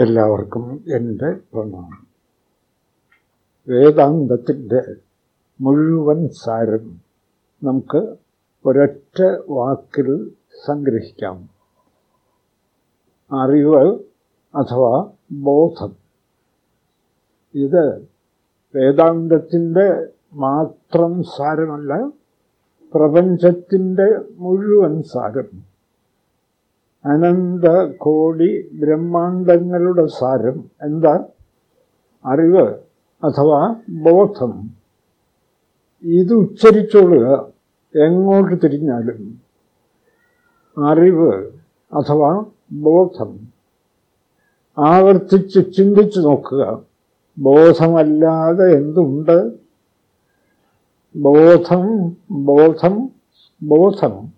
എല്ലാവർക്കും എന്റെ പ്രണാമം. വേദാന്തത്തിന്റെ മുഴുവൻ സാരം നമുക്ക് ഒരൊറ്റ വാക്കിൽ സംഗ്രഹിക്കാം. അറിവ് അഥവാ ബോധം. ഇത് വേദാന്തത്തിന്റെ മാത്രം സാരമല്ല പ്രപഞ്ചത്തിന്റെ മുഴുവൻ സാരം. അനന്ത കോടി ബ്രഹ്മാണ്ടങ്ങളുടെ സാരം. എന്താ? അറിവ് അഥവാ ബോധം. ഇത് ഉച്ചരിച്ചോളുക എങ്ങോട്ട് തിരിഞ്ഞാലും അറിവ് അഥവാ ബോധം. ആവർത്തിച്ച് ചിന്തിച്ചു നോക്കുക. ബോധമല്ലാതെ എന്തുണ്ട്? ബോധം ബോധം ബോധം.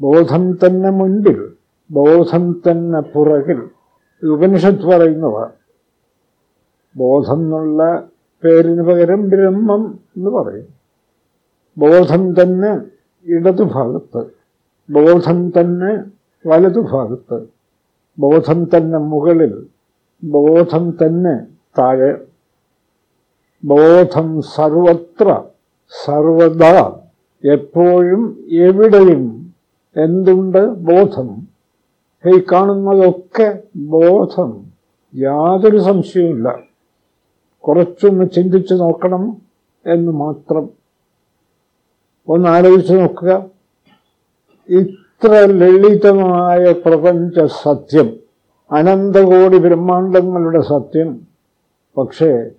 ബോധം തന്നെ മുൻപിൽ. ബോധം തന്നെ പുറകിൽ ഉപനിഷത്ത് പറയുന്നവ. ബോധം എന്നുള്ള പേരിന് പകരം ബ്രഹ്മം എന്ന് പറയും. ബോധം തന്നെ ഇടതുഭാഗത്ത് ബോധം തന്നെ വലതുഭാഗത്ത് ബോധം തന്നെ മുകളിൽ ബോധം തന്നെ താഴെ ബോധം സർവത്ര സർവദാ എപ്പോഴും എവിടെയും എന്തുണ്ട് ബോധം? ഈ കാണുന്നതൊക്കെ ബോധം. യാതൊരു സംശയവുമില്ല. കുറച്ചൊന്ന് ചിന്തിച്ചു നോക്കണം എന്ന് മാത്രം. ഒന്ന് ആലോചിച്ച് നോക്കുക. ഇത്ര ലളിതമായ പ്രപഞ്ച സത്യം അനന്തകോടി ബ്രഹ്മാണ്ടങ്ങളുടെ സത്യം. പക്ഷേ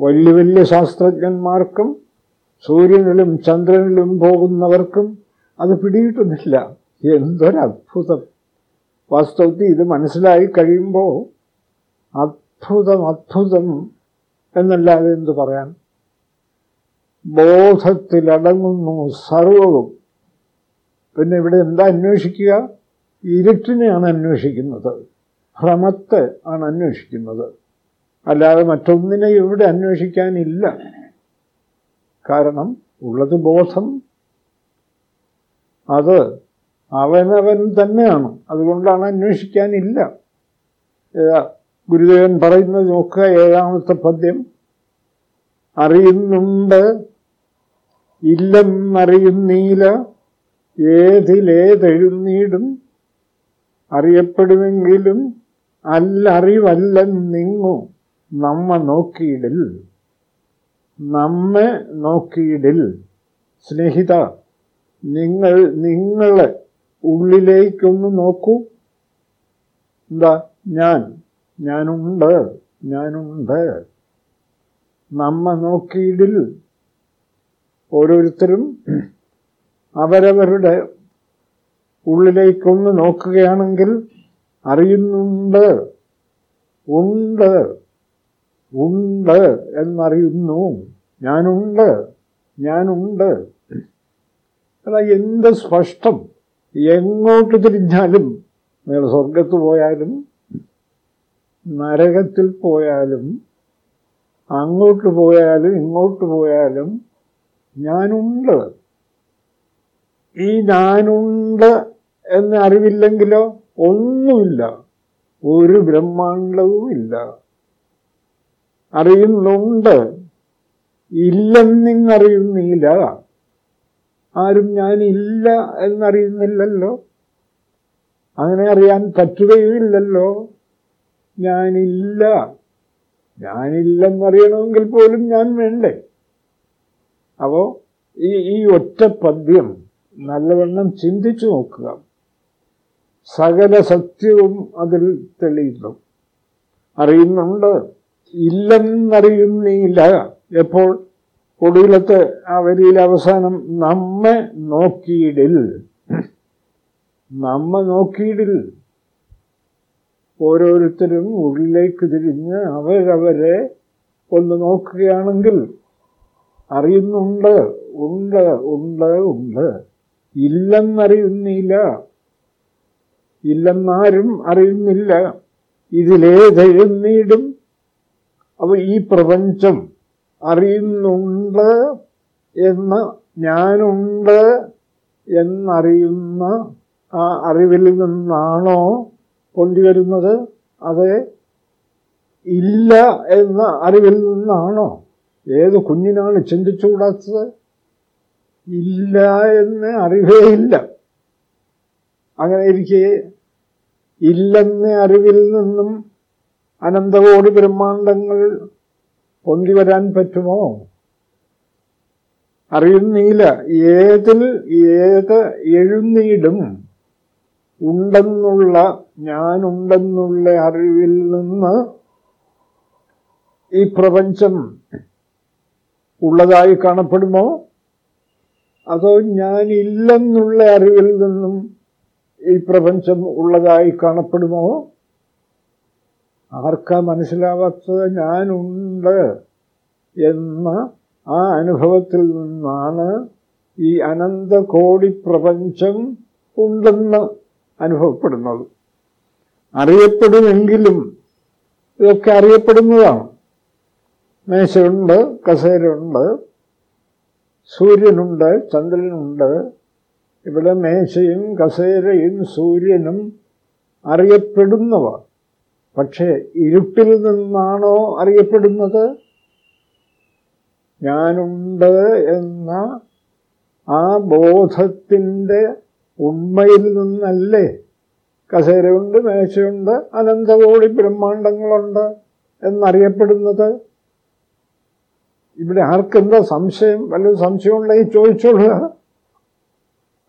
വലിയ വലിയ ശാസ്ത്രജ്ഞന്മാർക്കും സൂര്യനിലും ചന്ദ്രനിലും പോകുന്നവർക്കും അത് പിടികിട്ടുന്നില്ല. എന്തൊരത്ഭുതം. വാസ്തവത്തിൽ ഇത് മനസ്സിലായി കഴിയുമ്പോൾ അത്ഭുതം അത്ഭുതം എന്നല്ലാതെ എന്ത് പറയാൻ? ബോധത്തിലടങ്ങുന്നു സർവവും. പിന്നെ ഇവിടെ എന്താ അന്വേഷിക്കുക? ഇരുട്ടിനെയാണ് അന്വേഷിക്കുന്നത്. ഭ്രമത്തെ ആണ് അന്വേഷിക്കുന്നത്. അല്ലാതെ മറ്റൊന്നിനെ ഇവിടെ അന്വേഷിക്കാനില്ല. കാരണം ഉള്ളത് ബോധം. അത് അവനവൻ തന്നെയാണ്. അതുകൊണ്ടാണ് അന്വേഷിക്കാനില്ല. ഗുരുദേവൻ പറയുന്നത് നോക്കുക ഏഴാമത്തെ പദ്യം. അറിയുന്നുണ്ട്. ഇല്ലെന്നറിയുന്നീല. ഏതിലേതെഴുന്നീടും. അറിയപ്പെടുമെങ്കിലും അല്ലറിവല്ലെന്നിങ്ങു നമ്മ നോക്കിയിടിൽ. നമ്മെ നോക്കിയിടിൽ. സ്നേഹിത നിങ്ങൾ നിങ്ങളെ ഉള്ളിലേക്കൊന്ന് നോക്കൂ. എന്താ ഞാൻ. ഞാനുണ്ട്. ഞാനുണ്ട്. നമ്മ നോക്കിയിടിൽ ഓരോരുത്തരും അവരവരുടെ ഉള്ളിലേക്കൊന്ന് നോക്കുകയാണെങ്കിൽ അറിയുന്നുണ്ട്. ഉണ്ട്. ഉണ്ട് എന്നറിയുന്നു. ഞാനുണ്ട്. ഞാനുണ്ട്. അല്ല എന്ത് സ്പഷ്ടം. എങ്ങോട്ട് തിരിഞ്ഞാലും നിങ്ങൾ സ്വർഗത്ത് പോയാലും നരകത്തിൽ പോയാലും അങ്ങോട്ട് പോയാലും ഇങ്ങോട്ട് പോയാലും ഞാനുണ്ട്. ഈ ഞാനുണ്ട് എന്ന് അറിവില്ലെങ്കിലോ ഒന്നുമില്ല. ഒരു ബ്രഹ്മാണ്ടവും ഇല്ല. അറിയുന്നുണ്ട്. ഇല്ലെന്നിങ്ങറിയുന്നില്ല. ആരും ഞാനില്ല എന്നറിയുന്നില്ലല്ലോ. അങ്ങനെ അറിയാൻ പറ്റുകയുമില്ലല്ലോ. ഞാനില്ല. ഞാനില്ലെന്നറിയണമെങ്കിൽ പോലും ഞാൻ വേണ്ടേ? അപ്പോ ഈ ഈ ഒറ്റ പദ്യം നല്ലവണ്ണം ചിന്തിച്ചു നോക്കുക. സകല സത്യവും അതിൽ തെളിയുന്നു. അറിയുന്നുണ്ട്. ഇല്ലെന്നറിയുന്നില്ല. എപ്പോൾ ഒടുവിലത്തെ ആ വരിയിൽ അവസാനം നമ്മെ നോക്കിയിടിൽ. നമ്മ നോക്കിയിടിൽ. ഓരോരുത്തരും ഉള്ളിലേക്ക് തിരിഞ്ഞ് അവരവരെ ഒന്ന് നോക്കുകയാണെങ്കിൽ അറിയുന്നുണ്ട് ഉണ്ട് ഉണ്ട് ഉണ്ട്. ഇല്ലെന്നറിയുന്നില്ല. ഇല്ലെന്നാരും അറിയുന്നില്ല. ഇതിലേതെഴുന്നീടും? അപ്പൊ ഈ പ്രപഞ്ചം അറിയുന്നുണ്ട് എന്ന് ഞാനുണ്ട് എന്നറിയുന്ന ആ അറിവിൽ നിന്നാണോ കൊണ്ടുവരുന്നത്? അത് ഇല്ല എന്ന അറിവിൽ നിന്നാണോ? ഏത് കുഞ്ഞിനാണ് ചിന്തിച്ചുകൂടാത്തത്? ഇല്ല എന്ന് അറിവേ ഇല്ല. അങ്ങനെ ഇരിക്കെ ഇല്ലെന്ന അറിവിൽ നിന്നും അനന്തകോടി ബ്രഹ്മാണ്ടങ്ങൾ പൊന്തി വരാൻ പറ്റുമോ? അറിയുന്നില്ല. ഏതിൽ ഏത് എഴുന്നീടും ഉണ്ടെന്നുള്ള ഞാനുണ്ടെന്നുള്ള അറിവിൽ നിന്ന് ഈ പ്രപഞ്ചം ഉള്ളതായി കാണപ്പെടുമോ? അതോ ഞാനില്ലെന്നുള്ള അറിവിൽ നിന്നും ഈ പ്രപഞ്ചം ഉള്ളതായി കാണപ്പെടുമോ? ആർക്കാ മനസ്സിലാവാത്തത് ഞാനുണ്ട് എന്ന ആ അനുഭവത്തിൽ നിന്നാണ് ഈ അനന്തകോടി പ്രപഞ്ചം ഉണ്ടെന്ന് അനുഭവപ്പെടുന്നത്. അറിയപ്പെടുമെങ്കിലും ഇതൊക്കെ അറിയപ്പെടുന്നതാണ്. മേശയുണ്ട് കസേരയുണ്ട് സൂര്യനുണ്ട് ചന്ദ്രനുണ്ട്. ഇവിടെ മേശയും കസേരയും സൂര്യനും അറിയപ്പെടുന്നവ. പക്ഷേ ഇരുട്ടിൽ നിന്നാണോ അറിയപ്പെടുന്നത്? ഞാനുണ്ട് എന്ന ആ ബോധത്തിന്റെ ഉണ്മയിൽ നിന്നല്ലേ കസേരയുണ്ട് മേശയുണ്ട് അനന്തകോടി ബ്രഹ്മാണ്ടങ്ങളുണ്ട് എന്നറിയപ്പെടുന്നത്? ഇവിടെ ആർക്കെന്താ സംശയം? വല്ല സംശയമുണ്ടെങ്കിൽ ചോദിച്ചോളുക.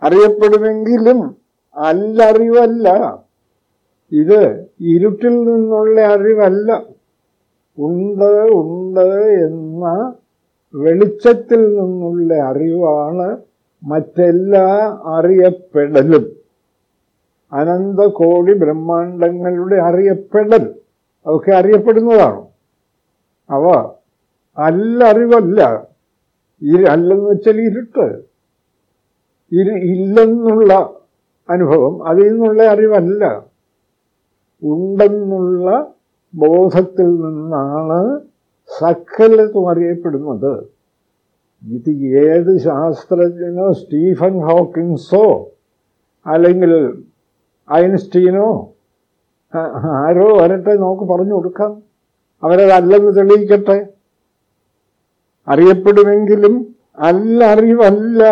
അറിയപ്പെടുമെങ്കിലും അല്ലറിവല്ല. ഇത് ഇരുട്ടിൽ നിന്നുള്ള അറിവല്ല. ഉണ്ട് ഉണ്ട് എന്ന വെളിച്ചത്തിൽ നിന്നുള്ള അറിവാണ് മറ്റെല്ലാ അറിയപ്പെടലും. അനന്തകോടി ബ്രഹ്മാണ്ടങ്ങളുടെ അറിയപ്പെടൽ. അതൊക്കെ അറിയപ്പെടുന്നതാണ്? അവ അല്ലറിവല്ല. അല്ലെന്ന് വെച്ചാൽ ഇരുട്ട്. ഇരു ഇല്ലെന്നുള്ള അനുഭവം അതിൽ നിന്നുള്ള അറിവല്ല. ഉണ്ടെന്നുള്ള ബോധത്തിൽ നിന്നാണ് സകലത്തും അറിയപ്പെടുന്നത്. ഇത് ഏത് ശാസ്ത്രജ്ഞനോ സ്റ്റീഫൻ ഹോക്കിൻസോ അല്ലെങ്കിൽ ഐൻസ്റ്റീനോ ആരോ വരട്ടെ നമുക്ക് പറഞ്ഞു കൊടുക്കാം. അവരതല്ലെന്ന് തെളിയിക്കട്ടെ. അറിയപ്പെടുമെങ്കിലും അല്ല അറിവല്ല.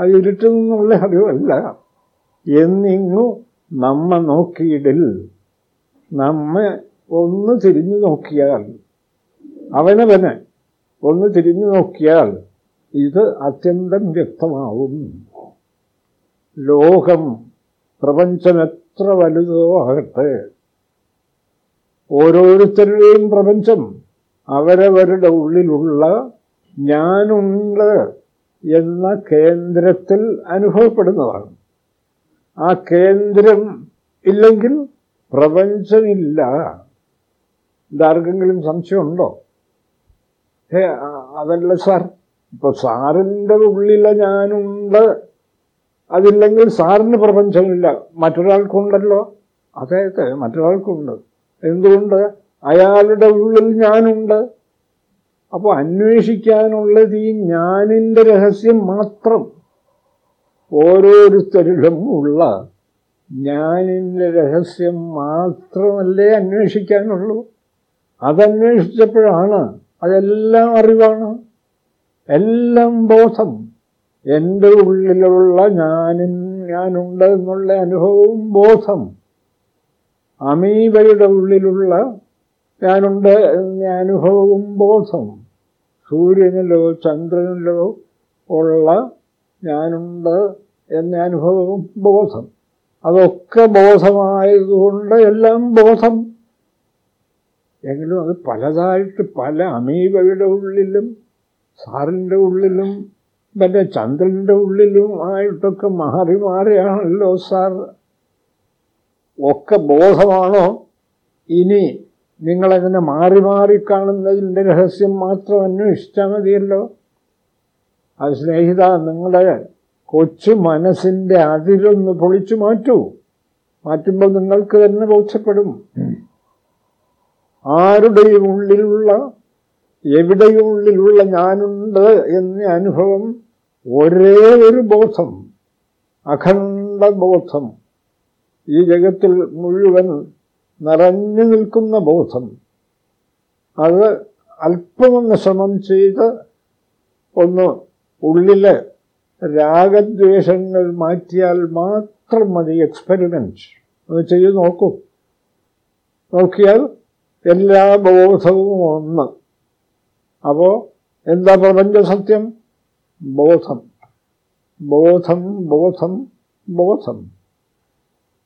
അത് ഇരുട്ടിൽ നിന്നുള്ള അറിവല്ല. എന്നിങ്ങു നമ്മ നോക്കിയിടിൽ നമ്മെ ഒന്ന് തിരിഞ്ഞു നോക്കിയാൽ അവനവന് ഒന്ന് തിരിഞ്ഞു നോക്കിയാൽ ഇത് അത്യന്തം വ്യക്തമാവും. ലോകം പ്രപഞ്ചം എത്ര വലുതോ ആകട്ടെ ഓരോരുത്തരുടെയും പ്രപഞ്ചം അവരവരുടെ ഉള്ളിലുള്ള ഞാനുണ്ട് എന്ന കേന്ദ്രത്തിൽ അനുഭവപ്പെടുന്നതാണ്. ആ കേന്ദ്രം ഇല്ലെങ്കിൽ പ്രപഞ്ചമില്ല. ഇതാർക്കെങ്കിലും സംശയമുണ്ടോ? ഏ അതല്ല സാർ. ഇപ്പൊ സാറിന്റെ ഉള്ളിലെ ഞാനുണ്ട്. അതില്ലെങ്കിൽ സാറിന് പ്രപഞ്ചമില്ല. മറ്റൊരാൾക്കുണ്ടല്ലോ. അതെ മറ്റൊരാൾക്കുണ്ട്. എന്തുകൊണ്ട്? അയാളുടെ ഉള്ളിൽ ഞാനുണ്ട്. അപ്പോൾ അന്വേഷിക്കാനുള്ളത് ഈ ഞാനിന്റെ രഹസ്യം മാത്രം. ഓരോരുത്തരിലും ഉള്ള ഞാനിന്റെ രഹസ്യം മാത്രമല്ലേ അന്വേഷിക്കാനുള്ളൂ. അതന്വേഷിച്ചപ്പോഴാണ് അതെല്ലാം അറിവാണ്. എല്ലാം ബോധം. എന്റെ ഉള്ളിലുള്ള ഞാനും ഞാനുണ്ട് എന്നുള്ള അനുഭവവും ബോധം. അമീബയുടെ ഉള്ളിലുള്ള ഞാനുണ്ട് എന്ന അനുഭവവും ബോധം. സൂര്യനിലോ ചന്ദ്രനിലോ ഉള്ള ഞാനുണ്ട് എന്ന അനുഭവവും ബോധം. അതൊക്കെ ബോധമായതുകൊണ്ട് എല്ലാം ബോധം. എങ്കിലും അത് പലതായിട്ട് പല അമീബയുടെ ഉള്ളിലും സാറിന്റെ ഉള്ളിലും പിന്നെ ചന്ദ്രന്റെ ഉള്ളിലും ആയിട്ടൊക്കെ മാറി മാറിയാണല്ലോ സാർ. ഒക്കെ ബോധമാണോ? ഇനി നിങ്ങളതിനെ മാറി മാറി കാണുന്നതിന്റെ രഹസ്യം മാത്രം അന്വേഷിച്ചാൽ മതിയല്ലോ. അത് സ്നേഹിത നിങ്ങളുടെ കൊച്ചു മനസ്സിന്റെ അതിലൊന്ന് പൊളിച്ചു മാറ്റൂ. മാറ്റുമ്പോൾ നിങ്ങൾക്ക് തന്നെ ബോധ്യപ്പെടും. ആരുടെയും ഉള്ളിലുള്ള എവിടെയും ഉള്ളിലുള്ള ഞാനുണ്ട് എന്ന അനുഭവം ഒരേ ഒരു ബോധം അഖണ്ഡ ബോധം. ഈ ജഗത്തിൽ മുഴുവൻ നിറഞ്ഞു നിൽക്കുന്ന ബോധം. അത് അല്പമൊന്ന് ശ്രമം ചെയ്ത് ഒന്ന് ഉള്ളിലെ രാഗദ്വേഷങ്ങൾ മാറ്റിയാൽ മാത്രം മതി എക്സ്പെരിമെന്റ് ഒന്ന് ചെയ്ത് നോക്കൂ. നോക്കിയാൽ എല്ലാ ബോധവും ഒന്ന്. അപ്പോ എന്താ പ്രപഞ്ച സത്യം? ബോധം. ബോധം ബോധം ബോധം.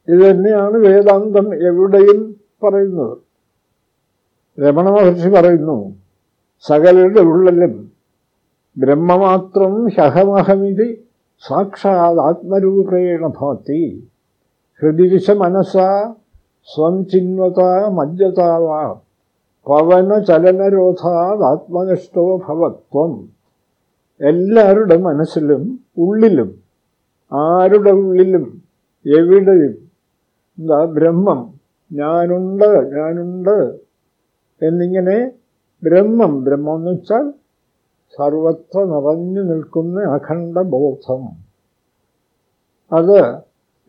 ഇത് തന്നെയാണ് വേദാന്തം എവിടെയും പറയുന്നത്. രമണ മഹർഷി പറയുന്നു സകലരുടെ ഉള്ളിലും ബ്രഹ്മമാത്രം ശഹമഹമിതി സാക്ഷാത് ആത്മരൂപേണ ഭാതി ഹൃദിവിശ മനസ്സാ സ്വം ചിന്വത മജ്ജതാവ പവന ചലനരോധാത് ആത്മനിഷ്ഠോ ഭവത്വം. എല്ലാവരുടെ മനസ്സിലും ഉള്ളിലും ആരുടെ ഉള്ളിലും എവിടെയും എന്താ ബ്രഹ്മം ഞാനുണ്ട് ഞാനുണ്ട് എന്നിങ്ങനെ ബ്രഹ്മം ബ്രഹ്മം എന്ന് വെച്ചാൽ സർവത്ര നിറഞ്ഞു നിൽക്കുന്ന അഖണ്ഡ ബോധം അത്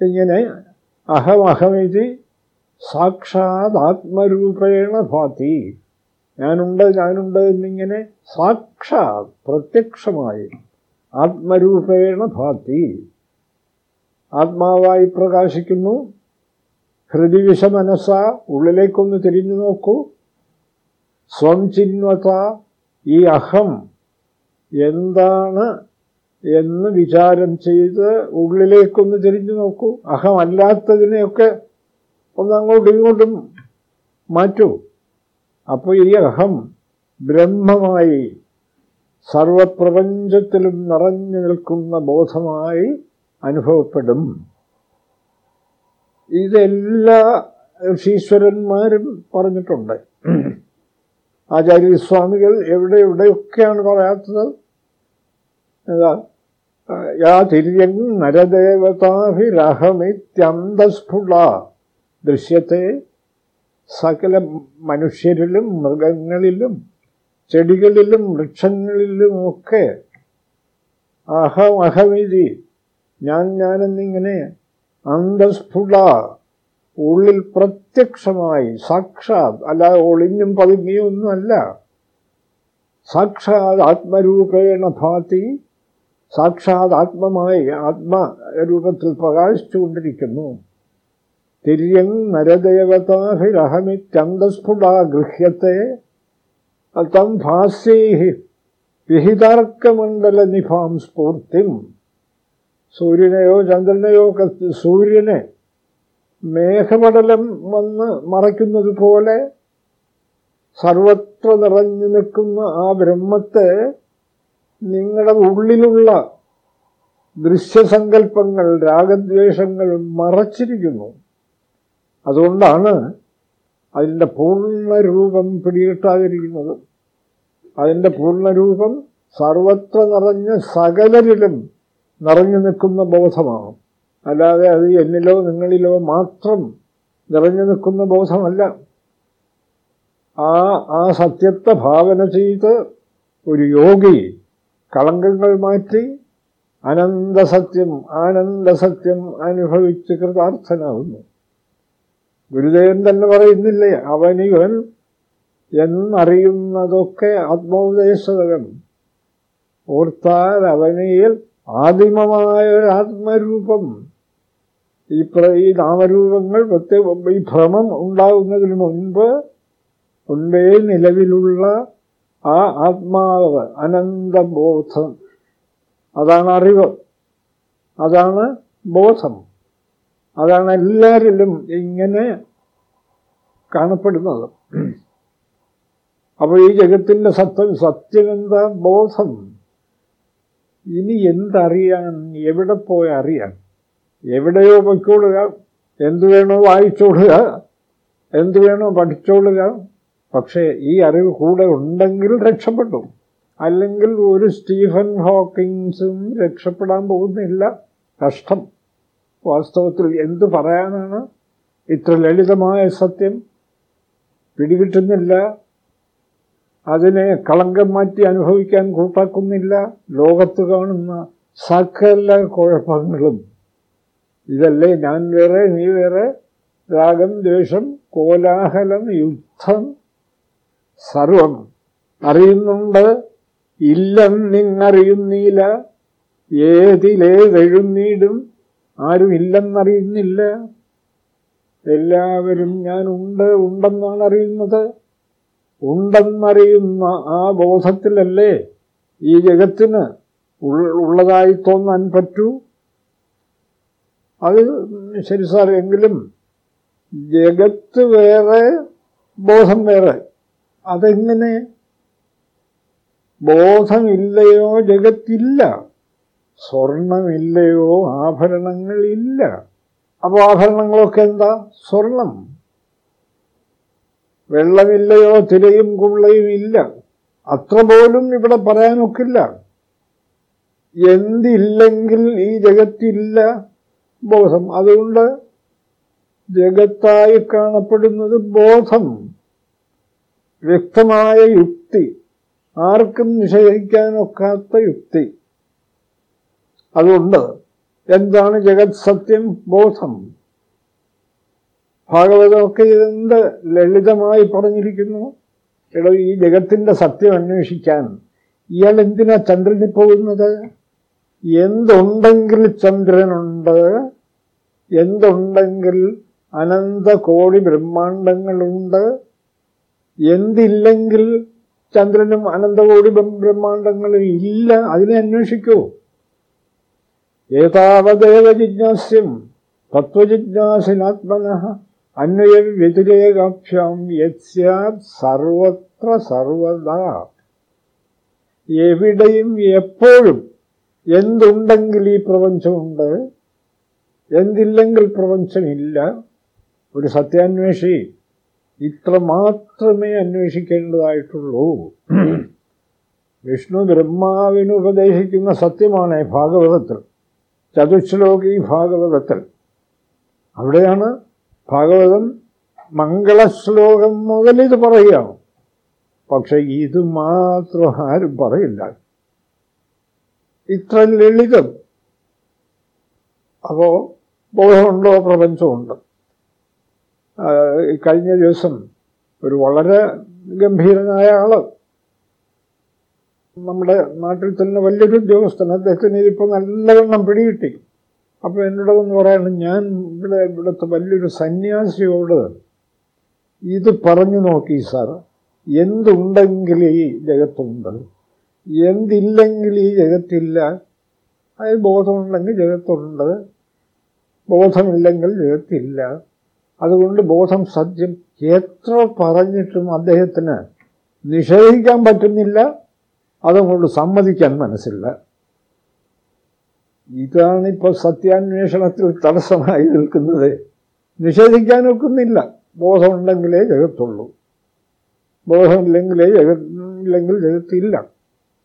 ഇങ്ങനെ അഹമഹമിതി സാക്ഷാത് ആത്മരൂപേണ ഭാതി. ഞാനുണ്ട് ഞാനുണ്ട് എന്നിങ്ങനെ സാക്ഷാത് പ്രത്യക്ഷമായി ആത്മരൂപേണ ഭാതി. ആത്മാവായി പ്രകാശിക്കുന്നു. ഹൃദിവിഷ മനസ്സ ഉള്ളിലേക്കൊന്ന് തിരിഞ്ഞു നോക്കൂ. സ്വം ചിന്വത ഈ അഹം എന്താണ് എന്ന് വിചാരം ചെയ്ത് ഉള്ളിലേക്കൊന്ന് തിരിഞ്ഞു നോക്കൂ. അഹമല്ലാത്തതിനെയൊക്കെ ഒന്ന് അങ്ങോട്ടും ഇങ്ങോട്ടും മാറ്റൂ. അപ്പോൾ ഈ അഹം ബ്രഹ്മമായി സർവപ്രപഞ്ചത്തിലും നിറഞ്ഞു നിൽക്കുന്ന ബോധമായി അനുഭവപ്പെടും. ഇതെല്ലാ ഋഷീശ്വരന്മാരും പറഞ്ഞിട്ടുണ്ട്. ആചാര്യസ്വാമികൾ എവിടെ എവിടെയൊക്കെയാണ് പറയാത്തത്? എന്താ യാ തിര്യൻ നരദേവതാഭിരഹമിത്യന്തസ്ഫുട ദൃശ്യത്തെ സകല മനുഷ്യരിലും മൃഗങ്ങളിലും ചെടികളിലും വൃക്ഷങ്ങളിലുമൊക്കെ അഹം അഹമിതി ഞാൻ ഞാനെന്നിങ്ങനെ അന്തസ്ഫുട ഉള്ളിൽ പ്രത്യക്ഷമായി സാക്ഷാത് അല്ല ഒളിഞ്ഞും പതുങ്ങിയൊന്നുമല്ല. സാക്ഷാത് ആത്മരൂപേണ ഭാതി സാക്ഷാത് ആത്മമായി ആത്മരൂപത്തിൽ പ്രകാശിച്ചുകൊണ്ടിരിക്കുന്നു. തിര്യൻ നരദേവതാഭിരഹമിത്യന്തസ്ഫുടാ ഗൃഹ്യത്തെ തം ഭാസ്യൈ വിഹിതാർക്കമണ്ഡല നിഭാം സ്ഫൂർത്തിം. സൂര്യനെയോ ചന്ദ്രനെയോ സൂര്യനെ മേഘമടലം വന്ന് മറയ്ക്കുന്നത് പോലെ സർവത്ര നിറഞ്ഞു നിൽക്കുന്ന ആ ബ്രഹ്മത്തെ നിങ്ങളുടെ ഉള്ളിലുള്ള ദൃശ്യസങ്കല്പങ്ങൾ രാഗദ്വേഷങ്ങൾ മറച്ചിരിക്കുന്നു. അതുകൊണ്ടാണ് അതിന്റെ പൂർണരൂപം പിടികിട്ടാതിരിക്കുന്നത്. അതിന്റെ പൂർണരൂപം സർവത്ര നിറഞ്ഞ സകലരിലും നിറഞ്ഞു നിൽക്കുന്ന ബോധമാണ്. അല്ലാതെ അത് എന്നിലോ നിങ്ങളിലോ മാത്രം നിറഞ്ഞു നിൽക്കുന്ന ബോധമല്ല. ആ ആ സത്യത്തെ ഭാവന ചെയ്ത് ഒരു യോഗി കളങ്കങ്ങൾ മാറ്റി അനന്തസത്യം ആനന്ദസത്യം അനുഭവിച്ച് കൃതാർത്ഥനാകുന്നു ഗുരുദേവൻ തന്നെ പറയുന്നില്ലേ അവനിവൻ എന്നറിയുന്നതൊക്കെ ആത്മോപദേശകം ഓർത്താൽ അവനിയിൽ ആദിമമായ ഒരു ആത്മരൂപം ഈ ഈ നാമരൂപങ്ങൾ പ്രത്യേക ഈ ഭ്രമം ഉണ്ടാകുന്നതിന് മുൻപ് മുൻപേ നിലവിലുള്ള ആ ആത്മാവ് അനന്തബോധം. അതാണ് അറിവ്. അതാണ് ബോധം. അതാണ് എല്ലാവരിലും ഇങ്ങനെ കാണപ്പെടുന്നത്. അപ്പോൾ ഈ ജഗത്തിന്റെ സത്യം സത്യമെന്താ ബോധം. ഇനി എന്തറിയാൻ എവിടെ പോയി അറിയാൻ? എവിടെയോ പൊയ്ക്കോളുക എന്തു വേണോ വായിച്ചോളുക. എന്തു വേണോ പഠിച്ചോളുക. പക്ഷേ ഈ അറിവ് കൂടെ ഉണ്ടെങ്കിൽ രക്ഷപ്പെട്ടു. അല്ലെങ്കിൽ ഒരു സ്റ്റീഫൻ ഹോക്കിങ്സും രക്ഷപ്പെടാൻ പോകുന്നില്ല. കഷ്ടം. വാസ്തവത്തിൽ എന്തു പറയാനാണ്? ഇത്ര ലളിതമായ സത്യം പിടികിട്ടുന്നില്ല. അതിനെ കളങ്കം മാറ്റി അനുഭവിക്കാൻ കൂട്ടാക്കുന്നില്ല. ലോകത്ത് കാണുന്ന സകല കുഴപ്പങ്ങളും. ഇതല്ലേ ഞാൻ വേറെ നീ വേറെ. രാഗം ദ്വേഷം കോലാഹലം യുദ്ധം. സർവം അറിയുന്നുണ്ട്. ഇല്ലെന്നിങ്ങറിയുന്നില്ല ഏതിലേതെഴുന്നീടും ആരും ഇല്ലെന്നറിയുന്നില്ല. എല്ലാവരും ഞാൻ ഉണ്ട്. ഉണ്ടെന്നാണ് അറിയുന്നത്. ഉണ്ടെന്നറിയുന്ന ആ ബോധത്തിലല്ലേ ഈ ജഗത്തിന് ഉള്ളതായി തോന്നാൻ പറ്റൂ? അത് ശരി സാർ എങ്കിലും ജഗത്ത് വേറെ ബോധം വേറെ. അതെങ്ങനെ? ബോധമില്ലയോ ജഗത്തില്ല. സ്വർണമില്ലയോ ആഭരണങ്ങളില്ല. അപ്പോൾ ആഭരണങ്ങളൊക്കെ എന്താ? സ്വർണം. വെള്ളമില്ലയോ തിരയും കുള്ളയും ഇല്ല. അത്ര പോലും ഇവിടെ പറയാനൊക്കില്ല. എന്തില്ലെങ്കിൽ ഈ ജഗത്തില്ല ബോധം. അതുകൊണ്ട് ജഗത്തായി കാണപ്പെടുന്നത് ബോധം. വ്യക്തമായ യുക്തി. ആർക്കും നിഷേധിക്കാനൊക്കാത്ത യുക്തി. അതുകൊണ്ട് എന്താണ് ജഗത് സത്യം ബോധം? ഭാഗവതമൊക്കെ ഇതെന്ത് ലളിതമായി പറഞ്ഞിരിക്കുന്നു? എടോ ഈ ജഗത്തിന്റെ സത്യം അന്വേഷിക്കാൻ ഇയാൾ എന്തിനാ ചന്ദ്രനിൽ പോകുന്നത്? എന്തുണ്ടെങ്കിൽ ചന്ദ്രനുണ്ട്? എന്തുണ്ടെങ്കിൽ അനന്ത കോടി ബ്രഹ്മാണ്ടങ്ങളുണ്ട്? എന്തില്ലെങ്കിൽ ചന്ദ്രനും അനന്തകോടി ബ്രഹ്മാണ്ടങ്ങളും ഇല്ല. അതിനെ അന്വേഷിക്കൂ. ഏതാവദേവ ജിജ്ഞാസ്യം? തത്വജിജ്ഞാസിനാത്മന അന്വയ വ്യതിരേകാഭ്യാം യസ്യാത് സർവത്ര സർവദാ. എവിടെയും എപ്പോഴും എന്തുണ്ടെങ്കിൽ ഈ പ്രപഞ്ചമുണ്ട്. എന്തില്ലെങ്കിൽ പ്രപഞ്ചമില്ല. ഒരു സത്യാന്വേഷി. ഇത്ര മാത്രമേ അന്വേഷിക്കേണ്ടതായിട്ടുള്ളൂ. വിഷ്ണു ബ്രഹ്മാവിന് ഉപദേശിക്കുന്ന സത്യമാണ് ഭാഗവതത്തിൽ. ചതുശ്ലോകി ഭാഗവതത്തിൽ. അവിടെയാണ് ഭാഗവതം മംഗളശ്ലോകം മുതൽ ഇത് പറയുകയാണ് പക്ഷെ ഇത് മാത്രം ആരും പറയില്ല. ഇത്ര ലളിതം. അപ്പോ ബോധമുണ്ടോ? പ്രപഞ്ചമുണ്ട്. കഴിഞ്ഞ ദിവസം ഒരു വളരെ ഗംഭീരനായ ആൾ. നമ്മുടെ നാട്ടിൽ തന്നെ വലിയൊരു ഉദ്യോഗസ്ഥൻ. അദ്ദേഹത്തിന് ഇതിപ്പോൾ നല്ലവണ്ണം പിടികിട്ടി. അപ്പോൾ എന്നോടൊന്ന് പറയണം ഞാൻ ഇവിടെ ഇവിടുത്തെ വലിയൊരു സന്യാസിയോട് ഇത് പറഞ്ഞു നോക്കി സാർ. എന്തുണ്ടെങ്കിൽ ഈ ജഗത്തുണ്ട്? എന്തില്ലെങ്കിൽ ഈ ജഗത്തില്ല? അത് ബോധമുണ്ടെങ്കിൽ ജഗത്തുണ്ട്. ബോധമില്ലെങ്കിൽ ജഗത്തില്ല. അതുകൊണ്ട് ബോധം സത്യം എത്ര പറഞ്ഞിട്ടും അദ്ദേഹത്തിന് നിഷേധിക്കാൻ പറ്റുന്നില്ല. അതുകൊണ്ട് സമ്മതിക്കാൻ മനസ്സില്ല. ഇതാണിപ്പോൾ സത്യാന്വേഷണത്തിൽ തടസ്സമായി നിൽക്കുന്നത്. നിഷേധിക്കാനൊക്കുന്നില്ല ബോധമുണ്ടെങ്കിലേ ജഗത്തുള്ളൂ. ബോധമില്ലെങ്കിലേ ജഗ ഇല്ലെങ്കിൽ ജഗത്തില്ല.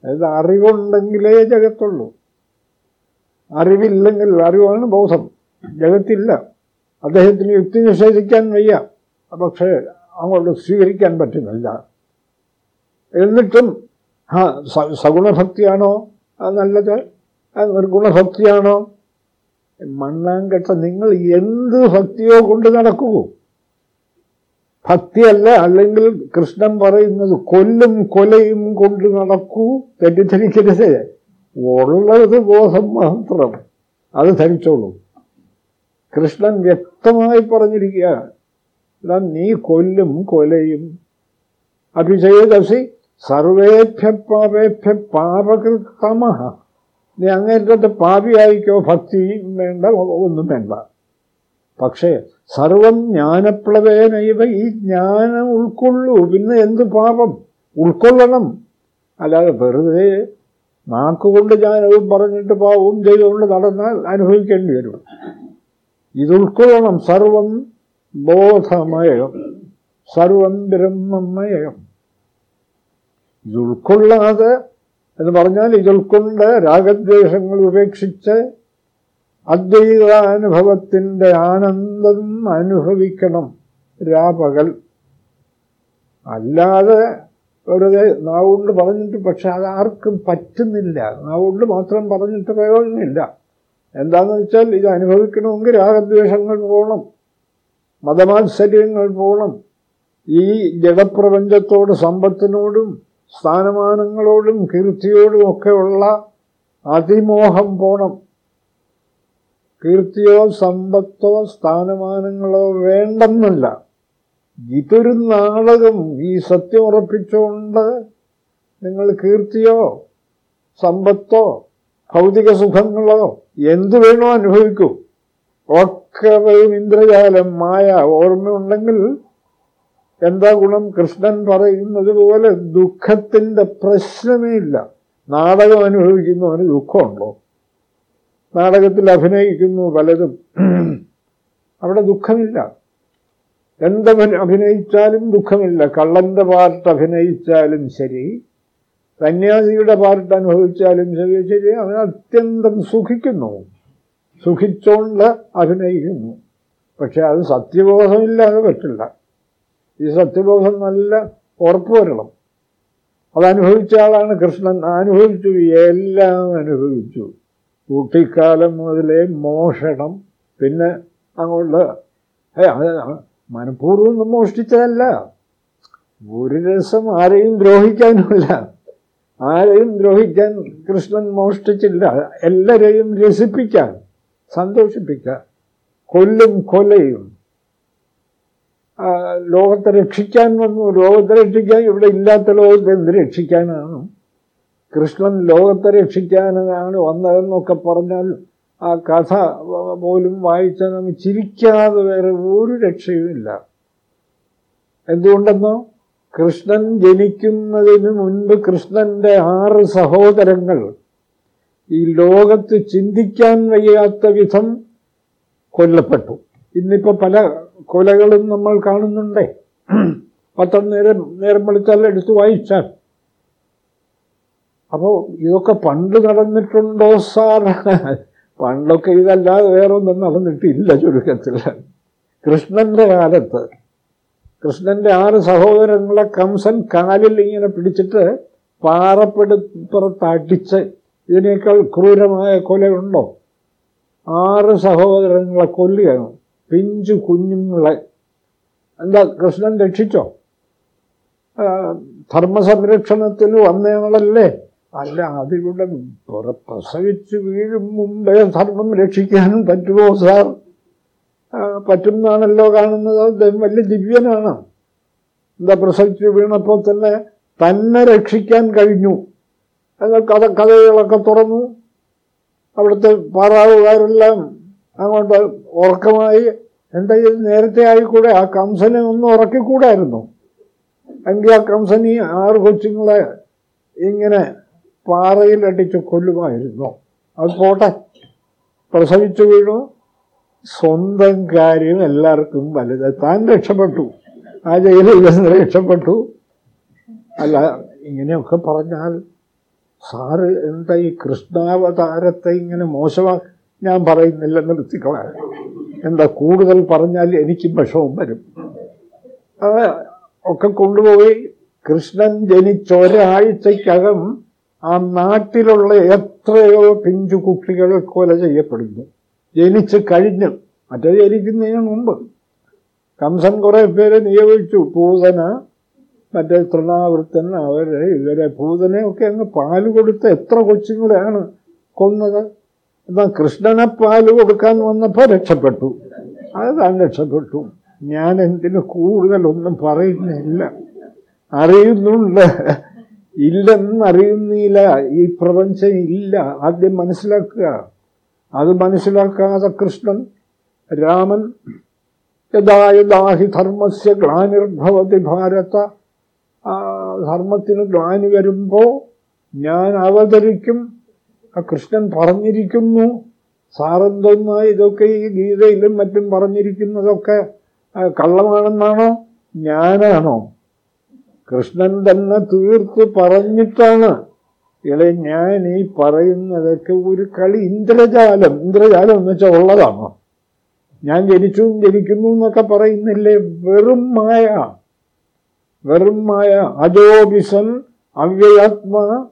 അതായത് അറിവുണ്ടെങ്കിലേ ജഗത്തുള്ളൂ. അറിവില്ലെങ്കിൽ അറിവാണ് ബോധം. ജഗത്തില്ല. അദ്ദേഹത്തിന് യുക്തി നിഷേധിക്കാൻ വയ്യ. പക്ഷേ അങ്ങോട്ട് സ്വീകരിക്കാൻ പറ്റുന്നില്ല. എന്നിട്ടും ആ സഗുണഭക്തിയാണോ? നല്ലത്. നിർഗുണഭക്തിയാണോ? മണ്ണാങ്കട്ട നിങ്ങൾ എന്ത് ഭക്തിയോ കൊണ്ട് നടക്കൂ ഭക്തിയല്ല അല്ലെങ്കിൽ കൃഷ്ണൻ പറയുന്നത് കൊല്ലും കൊലയും കൊണ്ട് നടക്കൂ. തെറ്റിദ്ധരിക്കരുത്. ഉള്ളത് ബോധം മാത്രം. അത് ധരിച്ചോളൂ. കൃഷ്ണൻ വ്യക്തമായി പറഞ്ഞിരിക്കുക നീ കൊല്ലും കൊലയും. അഭിജയദസി സർവേഭ്യ പാപേഭ്യ പാപകൃത്തമ നീ അങ്ങേറ്റത്തെ പാപിയായിക്കോ ഭക്തി വേണ്ട ഒന്നും വേണ്ട. പക്ഷേ സർവം ജ്ഞാനപ്ലവേനൈവ ഈ ജ്ഞാനം ഉൾക്കൊള്ളൂ. പിന്നെ എന്ത് പാപം? ഉൾക്കൊള്ളണം. അല്ലാതെ വെറുതെ നാക്കുകൊണ്ട് ജ്ഞാനവും പറഞ്ഞിട്ട് പാവവും ചെയ്തുകൊണ്ട് നടന്നാൽ അനുഭവിക്കേണ്ടി വരും. ഇത് ഉൾക്കൊള്ളണം സർവം ബോധമയം സർവം ബ്രഹ്മമയം. ഇത് ഉൾക്കൊള്ളാതെ എന്ന് പറഞ്ഞാൽ ഇതുൾക്കൊണ്ട് രാഗദ്വേഷങ്ങൾ ഉപേക്ഷിച്ച് അദ്വൈതാനുഭവത്തിന്റെ ആനന്ദം അനുഭവിക്കണം രാപകൽ. അല്ലാതെ വെറുതെ നാവുകൊണ്ട് പറഞ്ഞിട്ട് പക്ഷെ അത് ആർക്കും പറ്റുന്നില്ല. നാവുകൊണ്ട് മാത്രം പറഞ്ഞിട്ട് പ്രയോജനമില്ല. എന്താണെന്ന് വെച്ചാൽ ഇത് അനുഭവിക്കണമെങ്കിൽ രാഗദ്വേഷങ്ങൾ പോകണം. മതമാത്സര്യങ്ങൾ പോകണം. ഈ ജഡപ്രപഞ്ചത്തോട് സമ്പത്തിനോടും സ്ഥാനമാനങ്ങളോടും കീർത്തിയോടും ഒക്കെയുള്ള അതിമോഹം പോണം. കീർത്തിയോ സമ്പത്തോ സ്ഥാനമാനങ്ങളോ വേണ്ടെന്നല്ല. ഇതൊരു നാടകം. ഈ സത്യം ഉറപ്പിച്ചുകൊണ്ട് നിങ്ങൾ കീർത്തിയോ സമ്പത്തോ ഭൗതിക സുഖങ്ങളോ എന്തു വേണോ അനുഭവിക്കൂ. ഒക്കെ ഇന്ദ്രജാലം മായ ഓർമ്മയുണ്ടെങ്കിൽ എന്താ ഗുണം? കൃഷ്ണൻ പറയുന്നത് പോലെ ദുഃഖത്തിന്റെ പ്രശ്നമേ ഇല്ല. നാടകം അനുഭവിക്കുന്നവന് ദുഃഖമുണ്ടോ? നാടകത്തിൽ അഭിനയിക്കുന്നു പലതും. അവിടെ ദുഃഖമില്ല. എന്തവൻ അഭിനയിച്ചാലും ദുഃഖമില്ല. കള്ളന്റെ പാട്ട് അഭിനയിച്ചാലും ശരി. സന്യാസിയുടെ പാർട്ട് അനുഭവിച്ചാലും ശരി അവൻ അത്യന്തം സുഖിക്കുന്നു. സുഖിച്ചോണ്ട് അഭിനയിക്കുന്നു. പക്ഷെ അത് സത്യബോധമില്ലാതെ പറ്റില്ല. ഈ സത്യബോധം നല്ല ഉറപ്പ് വരണം. അതനുഭവിച്ച ആളാണ് കൃഷ്ണൻ. അനുഭവിച്ചു എല്ലാം അനുഭവിച്ചു. കുട്ടിക്കാലം മുതലേ മോഷണം പിന്നെ അങ്ങോട്ട് മനഃപൂർവം മോഷ്ടിച്ചതല്ല. ഒരു രസം ആരെയും ദ്രോഹിക്കാനുമില്ല. ആരെയും ദ്രോഹിക്കാൻ കൃഷ്ണൻ മോഷ്ടിച്ചില്ല. എല്ലാരെയും രസിപ്പിക്കാൻ സന്തോഷിപ്പിക്കാൻ കൊല്ലും കൊലയും. ലോകത്തെ രക്ഷിക്കാൻ വന്നു. ലോകത്തെ രക്ഷിക്കാൻ ഇവിടെ ഇല്ലാത്ത ലോകത്തെ എന്ത് രക്ഷിക്കാനാണ്? കൃഷ്ണൻ ലോകത്തെ രക്ഷിക്കാനാണ് വന്നതെന്നൊക്കെ പറഞ്ഞാൽ ആ കഥ പോലും വായിച്ചാൽ നമുക്ക് ചിരിക്കാതെ വേറെ ഒരു രക്ഷയുമില്ല. എന്തുകൊണ്ടെന്നോ? കൃഷ്ണൻ ജനിക്കുന്നതിന് മുൻപ് കൃഷ്ണന്റെ ആറ് സഹോദരങ്ങൾ. ഈ ലോകത്ത് ചിന്തിക്കാൻ വയ്യാത്ത വിധം കൊല്ലപ്പെട്ടു. ഇന്നിപ്പോൾ പല കൊലകളും നമ്മൾ കാണുന്നുണ്ടേ. പത്രം നേരം നേരം എടുത്തു വായിച്ചാൽ. അപ്പോ ഇതൊക്കെ പണ്ട് നടന്നിട്ടുണ്ടോ സാർ? പണ്ടൊക്കെ ഇതല്ലാതെ വേറെ ഒന്നും നടന്നിട്ടില്ല ചുരുക്കത്തിൽ കൃഷ്ണന്റെ കാലത്ത് കൃഷ്ണന്റെ ആറ് സഹോദരങ്ങളെ കംസൻ കാലിൽ ഇങ്ങനെ പിടിച്ചിട്ട് പാറപ്പെടുപ്പുറത്തടിച്ച് ഇതിനേക്കാൾ ക്രൂരമായ കൊലയുണ്ടോ? ആറ് സഹോദരങ്ങളെ കൊല്ലുകയാണ്. പിഞ്ചു കുഞ്ഞുങ്ങളെ. എന്താ കൃഷ്ണൻ രക്ഷിച്ചോ? ധർമ്മസംരക്ഷണത്തിൽ വന്നയാളല്ലേ? അല്ല അതിവിടെ പ്രസവിച്ച് വീഴും മുമ്പേ ധർമ്മം രക്ഷിക്കാനും പറ്റുമോ സാർ? പറ്റുന്നാണല്ലോ കാണുന്നത്. അദ്ദേഹം വലിയ ദിവ്യനാണ്. എന്താ പ്രസവിച്ച് വീണപ്പോൾ തന്നെ തന്നെ രക്ഷിക്കാൻ കഴിഞ്ഞു. എന്നാൽ കഥ കഥകളൊക്കെ തുറന്നു. അവിടുത്തെ പാറാവുകാരെല്ലാം അങ്ങോട്ട് ഉറക്കമായി എന്താ ഇത് നേരത്തെ ആയിക്കൂടെ? ആ കംസനെ ഒന്ന് ഉറക്കിക്കൂടായിരുന്നു. എങ്കിൽ ആ കംസനി ആറ് കൊച്ചുങ്ങളെ ഇങ്ങനെ പാറയിലടിച്ച് കൊല്ലുമായിരുന്നു. അത് പോട്ടെ. പ്രസവിച്ചു വീണു. സ്വന്തം കാര്യം എല്ലാവർക്കും വലുത്. താൻ രക്ഷപ്പെട്ടു. ആ ജയിലിൽ രക്ഷപ്പെട്ടു. അല്ല ഇങ്ങനെയൊക്കെ പറഞ്ഞാൽ സാറ് എന്താ ഈ കൃഷ്ണാവതാരത്തെ ഇങ്ങനെ മോശമാ ഞാൻ പറയുന്നില്ല നിർത്തിക്കളാണ് എന്താ കൂടുതൽ പറഞ്ഞാൽ എനിക്കും വിഷമം വരും. ഒക്കെ കൊണ്ടുപോയി. കൃഷ്ണൻ ജനിച്ച ഒരാഴ്ചക്കകം ആ നാട്ടിലുള്ള എത്രയോ പിഞ്ചു കുട്ടികൾ കൊല ചെയ്യപ്പെടുന്നു. ജനിച്ച് കഴിഞ്ഞ്. മറ്റേ ജനിക്കുന്നതിന് മുമ്പ്. കംസൻ കുറെ പേരെ നിയോഗിച്ചു. പൂതന മറ്റേ തൃണാവൃത്തൻ അവരെ ഇവരെ പൂതനെയൊക്കെ അങ്ങ് പാൽ കൊടുത്ത് എത്ര കൊച്ചുങ്ങളെയാണ് കൊന്നത്. എന്നാൽ കൃഷ്ണനെ പാൽ കൊടുക്കാൻ വന്നപ്പോൾ രക്ഷപ്പെട്ടു. അത് താൻ രക്ഷപ്പെട്ടു. ഞാൻ എന്തിന് കൂടുതലൊന്നും പറയുന്നില്ല. അറിയുന്നുണ്ട്. ഇല്ലെന്നറിയുന്നില്ല. ഈ പ്രപഞ്ചം ഇല്ല. ആദ്യം മനസ്സിലാക്കുക. അത് മനസ്സിലാക്കാതെ കൃഷ്ണൻ രാമൻ യഥാ യഥാഹി ധർമ്മസ്യ ഗ്ലാനിർഭവതി ഭാരത ധർമ്മത്തിന് ഗ്ലാനി വരുമ്പോൾ ഞാൻ അവതരിക്കും. കൃഷ്ണൻ പറഞ്ഞിരിക്കുന്നു. സാറെന്തെന്ന് ഇതൊക്കെ ഈ ഗീതയിലും മറ്റും പറഞ്ഞിരിക്കുന്നതൊക്കെ കള്ളമാണെന്നാണോ? ഞാനാണോ? കൃഷ്ണൻ തന്നെ തീർത്ത് പറഞ്ഞിട്ടാണ്. ഇളെ ഞാൻ ഈ പറയുന്നതൊക്കെ ഒരു കളി ഇന്ദ്രജാലം. ഇന്ദ്രജാലം എന്ന് വെച്ചാൽ ഉള്ളതാണോ? ഞാൻ ജനിച്ചു ജനിക്കുന്നു എന്നൊക്കെ പറയുന്നില്ലേ? വെറും മായ. വെറും മായ. അജോപിസൻ അവ്യയാത്മ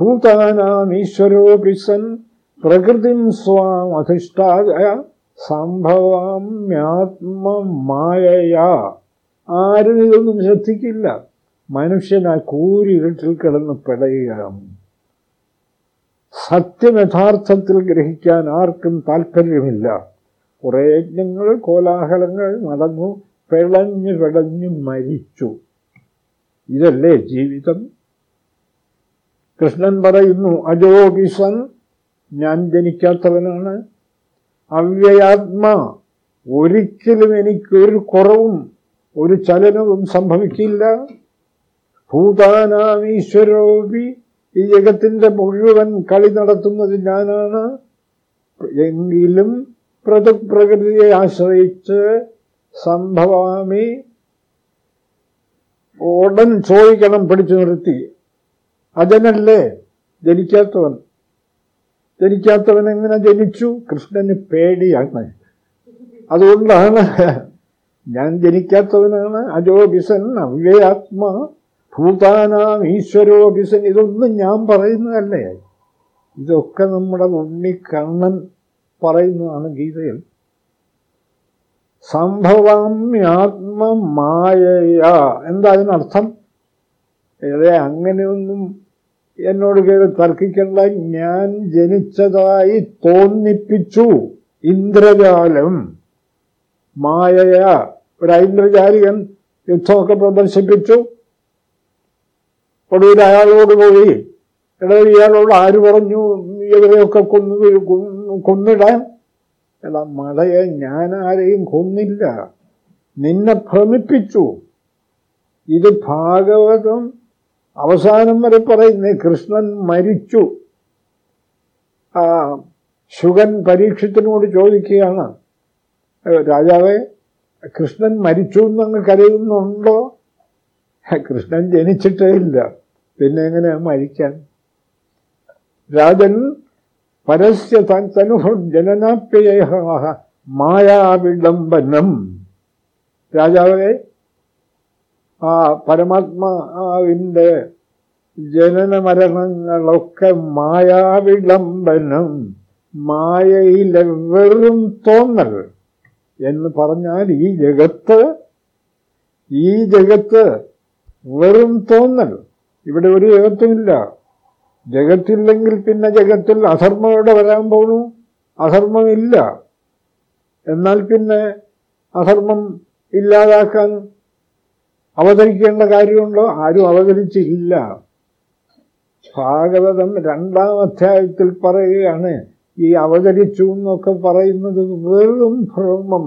ഭൂതാനാം ഈശ്വരോപിസൻ പ്രകൃതിം സ്വാം അധിഷ്ഠായ സംഭവാമ്യാത്മമായയാ ആരും ഇതൊന്നും ശ്രദ്ധിക്കില്ല. മനുഷ്യനാ കൂരിരുട്ടിൽ കിടന്ന് പിടയുകയാണ്. സത്യം യഥാർത്ഥത്തിൽ ഗ്രഹിക്കാൻ ആർക്കും താല്പര്യമില്ല കുറേ യജ്ഞങ്ങൾ കോലാഹലങ്ങൾ നടന്നു പിളഞ്ഞു പിടഞ്ഞു മരിച്ചു. ഇതല്ലേ ജീവിതം? കൃഷ്ണൻ പറയുന്നു അജോഗിസൻ ഞാൻ ജനിക്കാത്തവനാണ്. അവ്യയാത്മാ ഒരിക്കലും എനിക്കൊരു കുറവും ഒരു ചലനവും സംഭവിക്കില്ല. ഭൂതാനാമീശ്വരോപി ഈ ജഗത്തിന്റെ മുഴുവൻ കളി നടത്തുന്നത് ഞാനാണ്. എങ്കിലും പ്രകൃതിയെ ആശ്രയിച്ച് സംഭവാമി ഉടൻ ചോദിക്കണം പിടിച്ചു നിർത്തി. അജനല്ലേ? ജനിക്കാത്തവൻ. ജനിക്കാത്തവൻ എങ്ങനെ ജനിച്ചു? കൃഷ്ണന് പേടിയാണ്. അതുകൊണ്ടാണ് ഞാൻ ജനിക്കാത്തവനാണ്. അജോബിസൻ അവ്യയാത്മ ഭൂതാനാം ഈശ്വരോബിസൻ ഇതൊന്നും ഞാൻ പറയുന്നതല്ലേ? ഇതൊക്കെ നമ്മുടെ ഉണ്ണിക്കണ്ണൻ പറയുന്നതാണ് ഗീതയിൽ. സംഭവാമ്യാത്മമായ എന്താ അതിനർത്ഥം? ഏതേ അങ്ങനെയൊന്നും എന്നോട് കയറി തർക്കിക്കേണ്ട. ഞാൻ ജനിച്ചതായി തോന്നിപ്പിച്ചു. ഇന്ദ്രജാലം. മായയ. ഒരു ഐന്ദ്രജാലികൻ യുദ്ധമൊക്കെ പ്രദർശിപ്പിച്ചു. ഒടുവിൽ അയാളോട് പോയി എടാ ഇയാളോട് ആര് പറഞ്ഞു? ഇവരെയൊക്കെ കൊന്നു കൊന്നിടാൻ? എടാ മടയെ ഞാൻ ആരെയും കൊന്നില്ല. നിന്നെ ഭ്രമിപ്പിച്ചു. ഇത് ഭാഗവതം അവസാനം വരെ പറയുന്നേ കൃഷ്ണൻ മരിച്ചു. ആ ശുഗൻ പരീക്ഷത്തിനോട് ചോദിക്കുകയാണ് രാജാവേ കൃഷ്ണൻ മരിച്ചു എന്നങ്ങ് കരുതുന്നുണ്ടോ? കൃഷ്ണൻ ജനിച്ചിട്ടേ ഇല്ല. പിന്നെ എങ്ങനെ മരിക്കാൻ? രാജൻ പരസ്യ തനുഹ ജനനാപ്യയ മായാവിഡംബനം രാജാവെ ആ പരമാത്മാവിന്റെ ജനന മരണങ്ങളൊക്കെ മായാവിളംബനം. മായയിലെ വെറും തോന്നൽ എന്ന് പറഞ്ഞാൽ ഈ ജഗത്ത് ഈ ജഗത്ത് വെറും തോന്നൽ. ഇവിടെ ഒരു ജഗത്തുമില്ല ജഗത്തില്ലെങ്കിൽ പിന്നെ ജഗത്തിൽ അധർമ്മം ഇവിടെ വരാൻ പോണു. അധർമ്മമില്ല. എന്നാൽ പിന്നെ അധർമ്മം ഇല്ലാതാക്കാൻ അവതരിക്കേണ്ട കാര്യമുണ്ടോ? ആരും അവതരിച്ചില്ല. ഭാഗവതം രണ്ടാം അധ്യായത്തിൽ പറയുകയാണ് ഈ അവതരിച്ചു എന്നൊക്കെ പറയുന്നത് വെറും ഭ്രമം.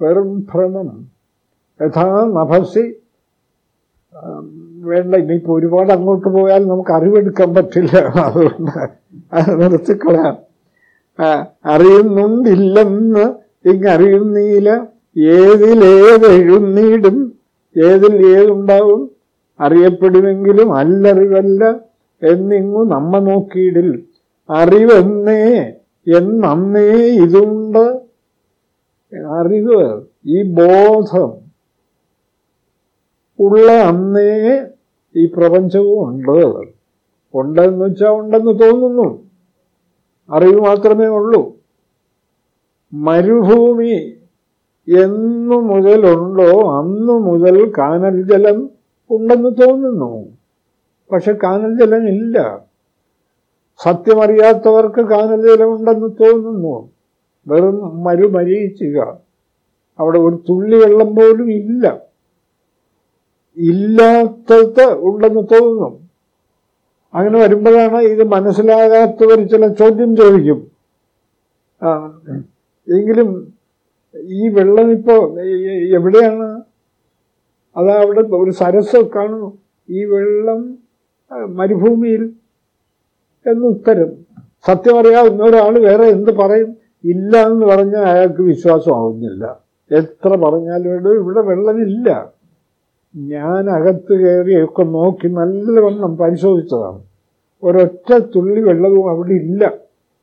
വെറും ഭ്രമം. യഥാ നഭസി വേണ്ട ഇനിയിപ്പോൾ ഒരുപാട് അങ്ങോട്ട് പോയാൽ നമുക്ക് അറിവെടുക്കാൻ പറ്റില്ല. അതുകൊണ്ട് അത് നിർത്തിക്കളയാം. അറിയുന്നുണ്ടില്ലെന്ന് ഇങ്ങറിയുന്നീല. ഏതിലേതെഴുന്നീടും ഏതിൽ ഏതുണ്ടാവും അറിയപ്പെടുമെങ്കിലും അല്ലറിവല്ല എന്നിങ്ങു നമ്മ നോക്കിയിടിൽ. അറിവെന്നേ എന്നന്നേ ഇതുണ്ട്. അറിവ് ഈ ബോധം ഉള്ള അന്നേ ഈ പ്രപഞ്ചവും ഉണ്ട്. ഉണ്ടെന്ന് വെച്ചാൽ ഉണ്ടെന്ന് തോന്നുന്നു. അറിവ് മാത്രമേ ഉള്ളൂ. മരുഭൂമി എന്നു മുതലുണ്ടോ അന്നു മുതൽ കാനൽ ജലം ഉണ്ടെന്ന് തോന്നുന്നു. പക്ഷെ കാനൽ ജലം ഇല്ല സത്യമറിയാത്തവർക്ക് കാനൽ ജലം ഉണ്ടെന്ന് തോന്നുന്നു. വെറും മരുമരീച്ചുക അവിടെ ഒരു തുള്ളി വെള്ളം പോലും ഇല്ല. ഇല്ലാത്തത് ഉണ്ടെന്ന് തോന്നുന്നു അങ്ങനെ വരുമ്പോഴാണ് ഇത് മനസ്സിലാകാത്തവർ ചില ചോദ്യം ചോദിക്കും. എങ്കിലും ഈ വെള്ളം ഇപ്പോ എവിടെയാണ്? അതാ അവിടെ ഒരു സരസ് കാണുന്നു. ഈ വെള്ളം മരുഭൂമിയിൽ എന്ന് ഉത്തരം. സത്യം അറിയാവുന്ന ഒരാൾ വേറെ എന്ത് പറയും? ഇല്ല എന്ന് പറഞ്ഞാൽ അയാൾക്ക് വിശ്വാസമാവുന്നില്ല എത്ര പറഞ്ഞാലും ഇവിടെ വെള്ളമില്ല. ഞാൻ അകത്ത് കയറിയൊക്കെ നോക്കി നല്ലവണ്ണം പരിശോധിച്ചതാണ്. ഒരൊറ്റ തുള്ളി വെള്ളവും അവിടെ ഇല്ല.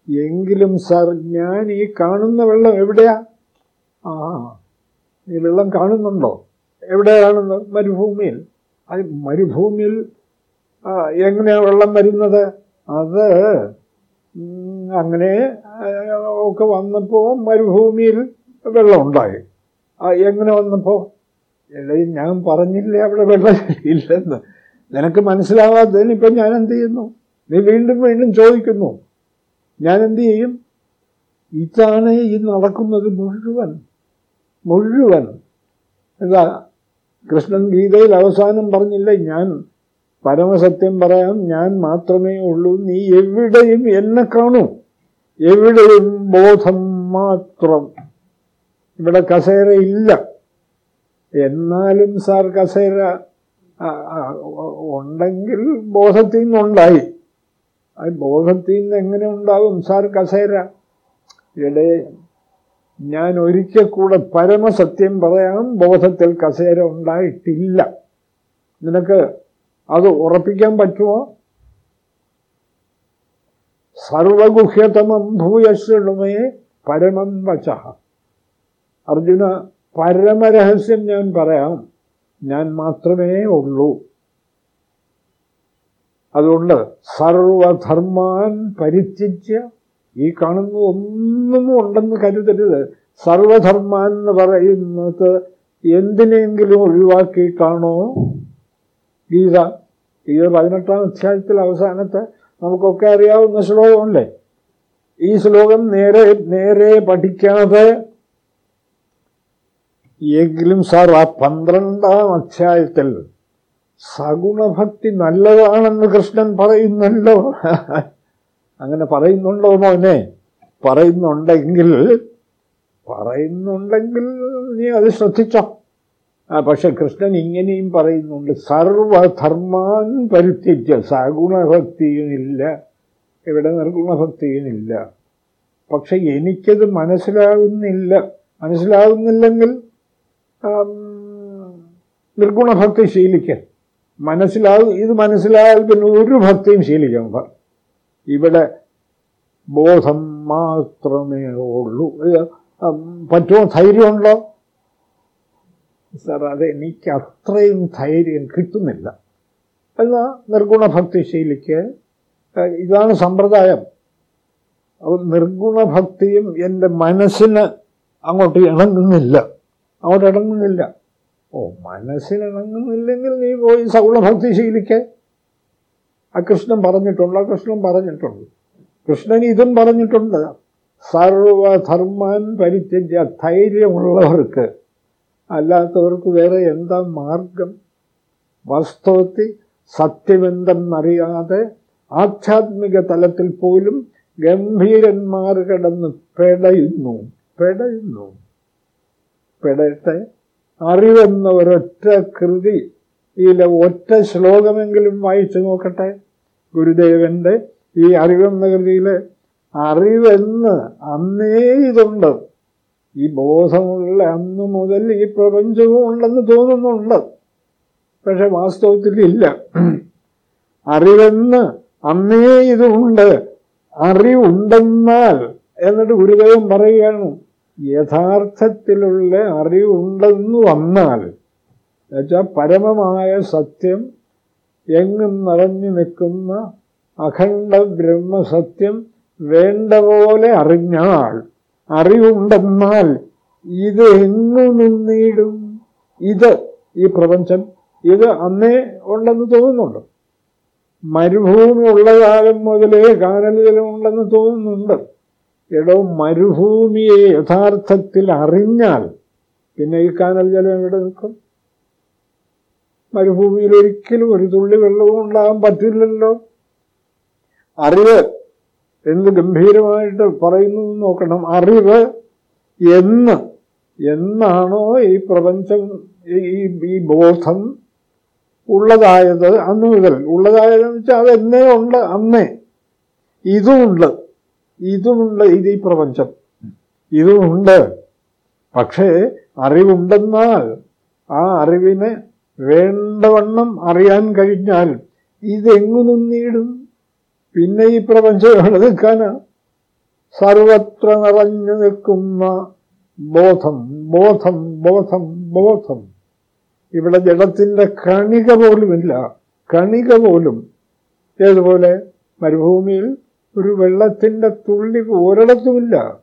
എങ്കിലും സാർ ഞാൻ ഈ കാണുന്ന വെള്ളം എവിടെയാ? ആ ഈ വെള്ളം കാണുന്നുണ്ടോ? എവിടെയാണെന്ന് മരുഭൂമിയിൽ? അത് മരുഭൂമിയിൽ എങ്ങനെയാ വെള്ളം വരുന്നത്? അത് അങ്ങനെ ഒക്കെ വന്നപ്പോൾ മരുഭൂമിയിൽ വെള്ളം ഉണ്ടായി. എങ്ങനെ വന്നപ്പോൾ എടേ ഞാൻ പറഞ്ഞില്ലേ അവിടെ വെള്ളം ഇല്ലെന്ന്? നിനക്ക് മനസ്സിലാവാത്തതിന് ഇപ്പം ഞാൻ എന്ത് ചെയ്യുന്നു? നീ വീണ്ടും വീണ്ടും ചോദിക്കുന്നു. ഞാൻ എന്ത് ചെയ്യും? ഇതാണ് ഈ നടക്കുന്നത് മുഴുവൻ മുഴുവൻ. എന്താ കൃഷ്ണൻ ഗീതയിൽ അവസാനം പറഞ്ഞില്ല ഞാൻ പരമസത്യം പറയാം ഞാൻ മാത്രമേ ഉള്ളൂ നീ എവിടെയും എന്നെ കാണൂ. എവിടെയും ബോധം മാത്രം. ഇവിടെ കസേരയില്ല എന്നാലും സാർ കസേര ഉണ്ടെങ്കിൽ ബോധത്തിൽ നിന്നുണ്ടായി. അത് ബോധത്തിൽ നിന്ന് എങ്ങനെ ഉണ്ടാകും സാർ കസേര? എടേ ഞാൻ ഒരിക്കൽ കൂടെ പരമസത്യം പറയാം ബോധത്തിൽ കസേര ഉണ്ടായിട്ടില്ല. നിനക്ക് അത് ഉറപ്പിക്കാൻ പറ്റുമോ? സർവഗുഹ്യതമം ഭൂയശൃണുമേ പരമം വച. അർജുന പരമരഹസ്യം ഞാൻ പറയാം. ഞാൻ മാത്രമേ ഉള്ളൂ. അതുകൊണ്ട് സർവധർമാൻ പരിത്യജ്യ ഈ കാണുന്ന ഒന്നും ഉണ്ടെന്ന് കരുതരുത്. സർവധർമാൻ എന്ന് പറയുന്നത് എന്തിനെങ്കിലും ഒഴിവാക്കിയിട്ടാണോ ഗീത ഈ പതിനെട്ടാം അധ്യായത്തിൽ അവസാനത്തെ നമുക്കൊക്കെ അറിയാവുന്ന ശ്ലോകമല്ലേ? ഈ ശ്ലോകം നേരെ നേരെ പഠിക്കാതെ എങ്കിലും സാർ ആ പന്ത്രണ്ടാം അധ്യായത്തിൽ സഗുണഭക്തി നല്ലതാണെന്ന് കൃഷ്ണൻ പറയുന്നല്ലോ അങ്ങനെ പറയുന്നുണ്ടോ മോനെ? പറയുന്നുണ്ടെങ്കിൽ പറയുന്നുണ്ടെങ്കിൽ നീ അത് ശ്രദ്ധിച്ചോ. ആ പക്ഷെ കൃഷ്ണൻ ഇങ്ങനെയും പറയുന്നുണ്ട്. സർവധർമാൻ പരിത്യജ്യ സഗുണഭക്തിയുമില്ല. ഇവിടെ നിർഗുണഭക്തിയുമില്ല പക്ഷെ എനിക്കത് മനസ്സിലാകുന്നില്ല മനസ്സിലാകുന്നില്ലെങ്കിൽ നിർഗുണഭക്തി ശീലിക്കുക മനസ്സിലാകും ഇത് മനസ്സിലായാൽ പിന്നെ ഒരു ഭക്തിയും ശീലിക്കണം ഇവിടെ ബോധം മാത്രമേ ഉള്ളൂ. പറ്റുമോ? ധൈര്യമുണ്ടോ? സാർ അത് എനിക്ക് അത്രയും ധൈര്യം കിട്ടുന്നില്ല. എന്നാൽ നിർഗുണഭക്തി ശീലിക്ക് ഇതാണ് സമ്പ്രദായം. അപ്പം നിർഗുണഭക്തിയും എന്റെ മനസ്സിന് അങ്ങോട്ട് ഇണങ്ങുന്നില്ല. അങ്ങോട്ട് ഇണങ്ങുന്നില്ല ഓ മനസ്സിന് ഇണങ്ങുന്നില്ലെങ്കിൽ നീ പോയി സൗളഭക്തി ശീലിക്കേ. ആ കൃഷ്ണൻ പറഞ്ഞിട്ടുണ്ട് ആ കൃഷ്ണൻ പറഞ്ഞിട്ടുണ്ട്. കൃഷ്ണൻ ഇതും പറഞ്ഞിട്ടുണ്ട്. സർവധർമാൻ പരിത്യജ്യ ധൈര്യമുള്ളവർക്ക് അല്ലാത്തവർക്ക് വേറെ എന്താ മാർഗം? വാസ്തവത്തിൽ സത്യമെന്തെന്നറിയാതെ ആധ്യാത്മിക തലത്തിൽ പോലും ഗംഭീരന്മാർ കിടന്ന് പെടയുന്നു പെടയുന്നു. പെടയട്ടെ അറിവെന്ന ഒരൊറ്റ കൃതി ഇതിലെ ഒറ്റ ശ്ലോകമെങ്കിലും വായിച്ചു നോക്കട്ടെ. ഗുരുദേവന്റെ ഈ അറിവെന്ന കൃതിയിലെ അറിവെന്ന് അന്നേ ഇതുണ്ട്. ഈ ബോധമുള്ള അന്ന് മുതൽ ഈ പ്രപഞ്ചവും ഉണ്ടെന്ന് തോന്നുന്നുണ്ട്. പക്ഷെ വാസ്തവത്തിൽ ഇല്ല. അറിവെന്ന് അന്നേ ഇതുണ്ട്. അറിവുണ്ടെന്നാൽ എന്നിട്ട് ഗുരുദേവൻ പറയുകയാണ് യഥാർത്ഥത്തിലുള്ള അറിവുണ്ടെന്ന് വന്നാൽ എന്നുവെച്ചാൽ പരമമായ സത്യം എങ്ങും നിറഞ്ഞു നിൽക്കുന്ന അഖണ്ഡ ബ്രഹ്മസത്യം വേണ്ട പോലെ അറിഞ്ഞാൽ അറിവുണ്ടെന്നാൽ ഇത് എങ്ങു നിന്നിടും? ഇത് ഈ പ്രപഞ്ചം ഇത് അന്നേ ഉണ്ടെന്ന് തോന്നുന്നുണ്ട്. മരുഭൂമി ഉള്ള കാലം മുതലേ കാനലുകളും ഉണ്ടെന്ന് തോന്നുന്നുണ്ട്. എടോ മരുഭൂമിയെ യഥാർത്ഥത്തിൽ അറിഞ്ഞാൽ പിന്നെ ഈ കാനൽ ജലം എവിടെ നിൽക്കും? മരുഭൂമിയിൽ ഒരിക്കലും ഒരു തുള്ളി വെള്ളവും ഉണ്ടാകാൻ പറ്റില്ലല്ലോ. അറിവ് എന്ത് ഗംഭീരമായിട്ട് പറയുന്നു നോക്കണം. അറിവ് എന്ന് എന്നാണോ ഈ പ്രപഞ്ചം ഈ ഈ ബോധം ഉള്ളതായത് അന്ന് മുതൽ. ഉള്ളതായതെന്ന് വെച്ചാൽ അത് എന്നേ ഉണ്ട് അന്നേ. ഇതുമുണ്ട് ഇതുമുണ്ട് ഇത് ഈ പ്രപഞ്ചം. ഇതുമുണ്ട്. പക്ഷേ അറിവുണ്ടെന്നാൽ ആ അറിവിനെ വേണ്ടവണ്ണം അറിയാൻ കഴിഞ്ഞാൽ ഇതെങ്ങു നിന്നിടും പിന്നെ ഈ പ്രപഞ്ചം എവിടെ നിൽക്കാനാ? സർവത്ര നിറഞ്ഞു നിൽക്കുന്ന ബോധം ബോധം ബോധം ബോധം. ഇവിടെ ജഡത്തിന്റെ കണിക പോലുമില്ല. കണിക പോലും. ഏതുപോലെ? മരുഭൂമിയിൽ ഒരു വെള്ളത്തിന്റെ തുള്ളി ഒരിടത്തുമില്ല.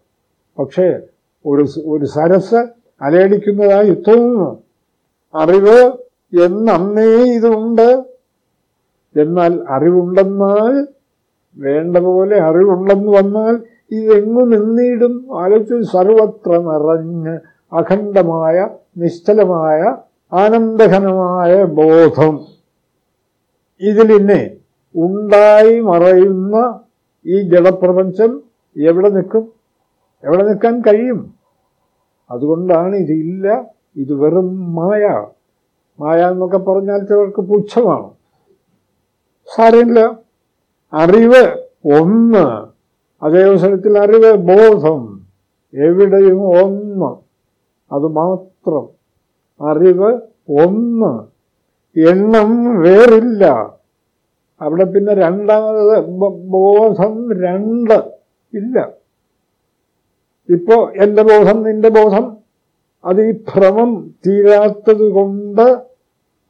പക്ഷേ ഒരു ഒരു സരസ് അലയടിക്കുന്നതായി തോന്നുന്നു. അറിവ് എന്നന്നേ ഇതുണ്ട്. എന്നാൽ അറിവുണ്ടെന്നാൽ വേണ്ട പോലെ അറിവുണ്ടെന്ന് വന്നാൽ ഇതെങ്ങു നിന്നിടും? ആലോചിച്ച് സർവത്ര നിറഞ്ഞ് അഖണ്ഡമായ നിശ്ചലമായ ആനന്ദഘനമായ ബോധം. ഇതിലിന്നെ ഉണ്ടായി മറയുന്ന ഈ ജഡപ്രപഞ്ചം എവിടെ നിൽക്കും? എവിടെ നിൽക്കാൻ കഴിയും? അതുകൊണ്ടാണ് ഇതില്ല ഇത് വെറും മായ. മായ എന്നൊക്കെ പറഞ്ഞാൽ ചിലർക്ക് പുച്ഛമാണ്. സാരമില്ല. അറിവ് ഒന്ന്. അതേ അവസരത്തിൽ അറിവ് ബോധം. എവിടെയും ഒന്ന്. അത് മാത്രം. അറിവ് ഒന്ന്. എണ്ണം വേറില്ല. അവിടെ പിന്നെ രണ്ടാമത് ബോധം രണ്ട് ഇല്ല. ഇപ്പോ എന്റെ ബോധം നിന്റെ ബോധം. അത് ഈ ഭ്രമം തീരാത്തത് കൊണ്ട്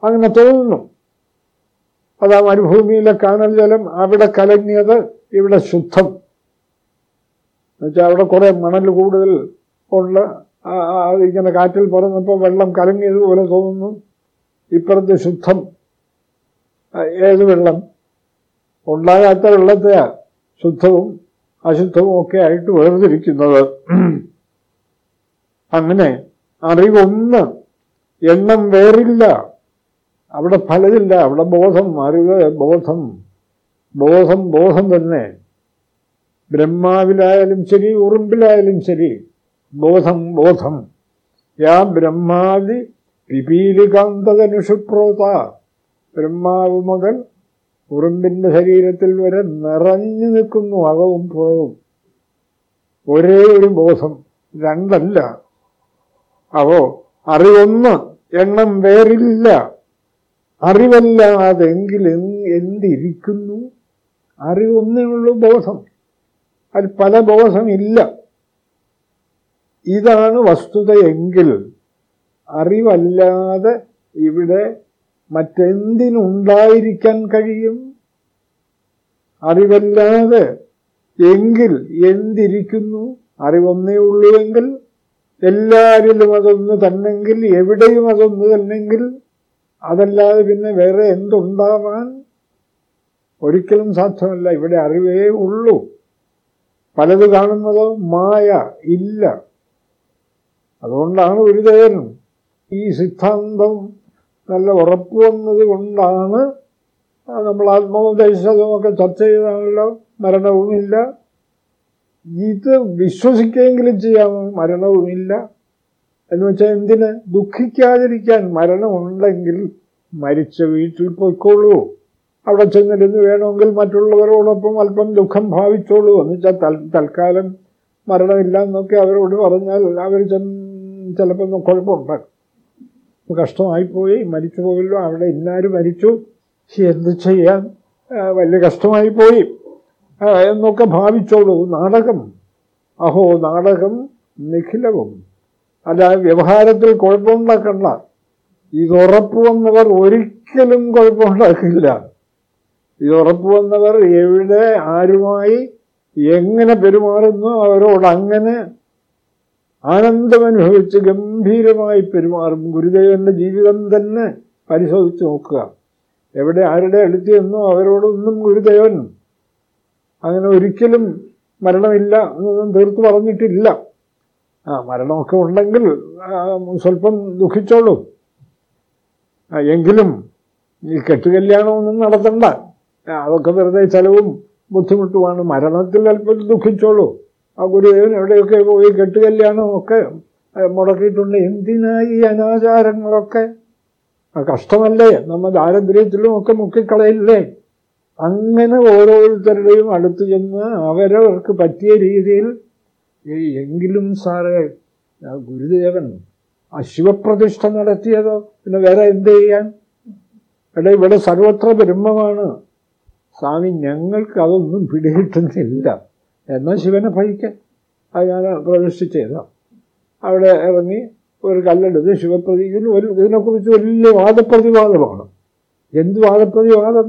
അങ്ങനെ തോന്നുന്നു അതാ മരുഭൂമിയിലെ കാനൽ ജലം അവിടെ കലങ്ങിയത് ഇവിടെ ശുദ്ധം. എന്നുവെച്ചാൽ അവിടെ കുറെ മണൽ കൂടുതൽ ഉള്ള ഇങ്ങനെ കാറ്റിൽ പറന്നപ്പോൾ വെള്ളം കലങ്ങിയതുപോലെ തോന്നുന്നു. ഇപ്പുറത്ത് ശുദ്ധം. ഏത് വെള്ളം? ഉണ്ടാകാത്ത വെള്ളത്തെയാണ് ശുദ്ധവും അശുദ്ധവും ഒക്കെ ആയിട്ട് വേർതിരിക്കുന്നത്. അങ്ങനെ അറിവൊന്ന് എണ്ണം വേറില്ല. അവിടെ ഫലമില്ല. അവിടെ ബോധം അറിവ് ബോധം. ബോധം ബോധം തന്നെ. ബ്രഹ്മാവിലായാലും ശരി ഉറുമ്പിലായാലും ശരി. ബോധം ബോധം. യാ ബ്രഹ്മാവി പിപീലികാന്തകനുഷുപ്രോത ബ്രഹ്മാവ് മുതൽ ഉറുമ്പിന്റെ ശരീരത്തിൽ വരെ നിറഞ്ഞു നിൽക്കുന്നു അകവും പുറവും. ഒരേ ഒരു ബോധം രണ്ടല്ല. അവോ അറിവൊന്ന് എണ്ണം വേറില്ല. അറിവല്ലാതെങ്കിൽ എന്തിരിക്കുന്നു? അറിവൊന്നേ ഉള്ളൂ ബോധം. അതിൽ പല ബോധമില്ല ഇതാണ് വസ്തുതയെങ്കിൽ അറിവല്ലാതെ ഇവിടെ മറ്റെന്തിനുണ്ടായിരിക്കാൻ കഴിയും? അറിവല്ലാതെ എങ്കിൽ എന്തിരിക്കുന്നു? അറിവൊന്നേ ഉള്ളുവെങ്കിൽ എല്ലാരിലും അതൊന്ന് തന്നെങ്കിൽ എവിടെയും അതൊന്ന് തന്നെങ്കിൽ അതല്ലാതെ പിന്നെ വേറെ എന്തുണ്ടാവാൻ ഒരിക്കലും സാധ്യമല്ല. ഇവിടെ അറിവേ ഉള്ളൂ. പലത് കാണുന്നതോ മായ ഇല്ല. അതുകൊണ്ടാണ് ഗുരുദേവൻ ഈ സിദ്ധാന്തം നല്ല ഉറപ്പ് വന്നത് കൊണ്ടാണ് നമ്മൾ ആത്മോപദേശമൊക്കെ ചർച്ച ചെയ്താണല്ലോ മരണവുമില്ല. ഇത് വിശ്വസിക്കുകയെങ്കിലും ചെയ്യാമോ മരണവുമില്ല. എന്ന് വെച്ചാൽ എന്തിന്? ദുഃഖിക്കാതിരിക്കാൻ മരണമുണ്ടെങ്കിൽ മരിച്ച വീട്ടിൽ പോയിക്കോളൂ. അവിടെ ചെന്നിരുന്ന് വേണമെങ്കിൽ മറ്റുള്ളവരോടൊപ്പം അല്പം ദുഃഖം ഭാവിച്ചോളൂ. എന്ന് വെച്ചാൽ തൽക്കാലം മരണമില്ല എന്നൊക്കെ അവരോട് പറഞ്ഞാൽ അവർ ചെന്ന് ചിലപ്പോൾ കുഴപ്പമുണ്ടാക്കും. കഷ്ടമായിപ്പോയി മരിച്ചു പോയല്ലോ അവിടെ ഇന്നാരും മരിച്ചു. എന്ത് ചെയ്യാൻ? വലിയ കഷ്ടമായി പോയി. എന്നൊക്കെ ഭാവിച്ചോളൂ. നാടകം. അഹോ നാടകം നിഖിലവും. അല്ല വ്യവഹാരത്തിൽ കുഴപ്പമുണ്ടാക്കണ്ട ഇതുറപ്പ് വന്നവർ ഒരിക്കലും കുഴപ്പമുണ്ടാക്കില്ല. ഇതുറപ്പ് വന്നവർ എവിടെ ആരുമായി എങ്ങനെ പെരുമാറുന്നു അവരോട് അങ്ങനെ ആനന്ദമനുഭവിച്ച് ഗംഭീരമായി പെരുമാറും ഗുരുദേവന്റെ ജീവിതം തന്നെ പരിശോധിച്ച് നോക്കുക. എവിടെ ആരുടെ അടുത്ത് എന്നോ അവരോടൊന്നും ഗുരുദേവൻ അങ്ങനെ ഒരിക്കലും മരണമില്ല എന്നൊന്നും തീർത്ത് പറഞ്ഞിട്ടില്ല. ആ മരണമൊക്കെ ഉണ്ടെങ്കിൽ സ്വല്പം ദുഃഖിച്ചോളൂ. എങ്കിലും ഈ കെട്ടുകല്യാണമൊന്നും നടത്തണ്ട. അതൊക്കെ വെറുതെ ചെലവും ബുദ്ധിമുട്ടുമാണ്. മരണത്തിൽ അല്പം ദുഃഖിച്ചോളൂ. ആ ഗുരുദേവൻ എവിടെയൊക്കെ പോയി കെട്ടുകല്യാണം ഒക്കെ മുടക്കിയിട്ടുണ്ട്. എന്തിനായി ഈ അനാചാരങ്ങളൊക്കെ? കഷ്ടമല്ലേ? നമ്മൾ ദാരിദ്ര്യത്തിലും ഒക്കെ മുക്കിക്കളയില്ലേ? അങ്ങനെ ഓരോരുത്തരുടെയും അടുത്ത് ചെന്ന് അവരവർക്ക് പറ്റിയ രീതിയിൽ എങ്കിലും സാറേ ഗുരുദേവൻ ആ ശിവപ്രതിഷ്ഠ നടത്തിയതോ? പിന്നെ വേറെ എന്ത് ചെയ്യാൻ? എടാ ഇവിടെ സർവത്ര ബ്രഹ്മമാണ്. സ്വാമി ഞങ്ങൾക്ക് അതൊന്നും പിടികിട്ടുന്നില്ല. എന്നാൽ ശിവനെ ഭജിക്കാൻ അത് ഞാൻ പ്രതിഷ്ഠിച്ചതാ അവിടെ ഇറങ്ങി ഒരു കല്ലെടുത്ത് ശിവപ്രതി ഇതിന് ഒരു ഇതിനെക്കുറിച്ച് വലിയ വാദപ്രതിവാദമാണ്. എന്ത് വാദപ്രതിവാദം?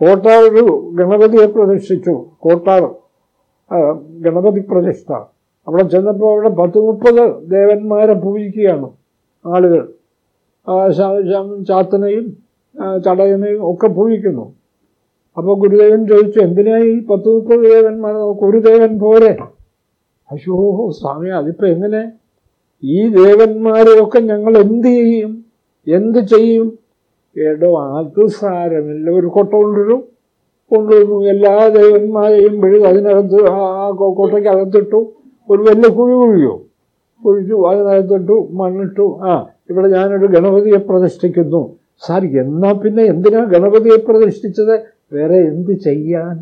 കോട്ടാർ ഒരു ഗണപതിയെ പ്രതിഷ്ഠിച്ചു കോട്ടാർ ഗണപതി പ്രതിഷ്ഠ. അവിടെ ചെന്നപ്പോൾ അവിടെ പത്ത് മുപ്പത് ദേവന്മാരെ പൂജിക്കുകയാണ് ആളുകൾ. ചാത്തനെയും ചടയനെയും ഒക്കെ പൂജിക്കുന്നു. അപ്പോൾ ഗുരുദേവൻ ചോദിച്ചു എന്തിനായി പത്ത് മുപ്പത് ദേവന്മാർ ഒരു ദേവൻ പോരെ? അശോ സ്വാമി അതിപ്പോൾ എങ്ങനെ? ഈ ദേവന്മാരെയൊക്കെ ഞങ്ങൾ എന്ത് ചെയ്യും? എന്ത് ചെയ്യും? ഏടോ അത് സാരമില്ല. ഒരു കൊട്ട കൊണ്ടുവരും. കൊണ്ടുവന്നു എല്ലാ ദേവന്മാരെയും പിഴുത് അതിനകത്ത് ആ കൊട്ടയ്ക്ക് അകത്തിട്ടു ഒരു വലിയ കുഴി കുഴിയോ? കുഴിച്ചു അതിനകത്തിട്ടു മണ്ണിട്ടു. ആ ഇവിടെ ഞാനൊരു ഗണപതിയെ പ്രതിഷ്ഠിക്കുന്നു. സാർ എന്നാൽ പിന്നെ എന്തിനാ ഗണപതിയെ പ്രതിഷ്ഠിച്ചത്? വേറെ എന്ത് ചെയ്യാൻ?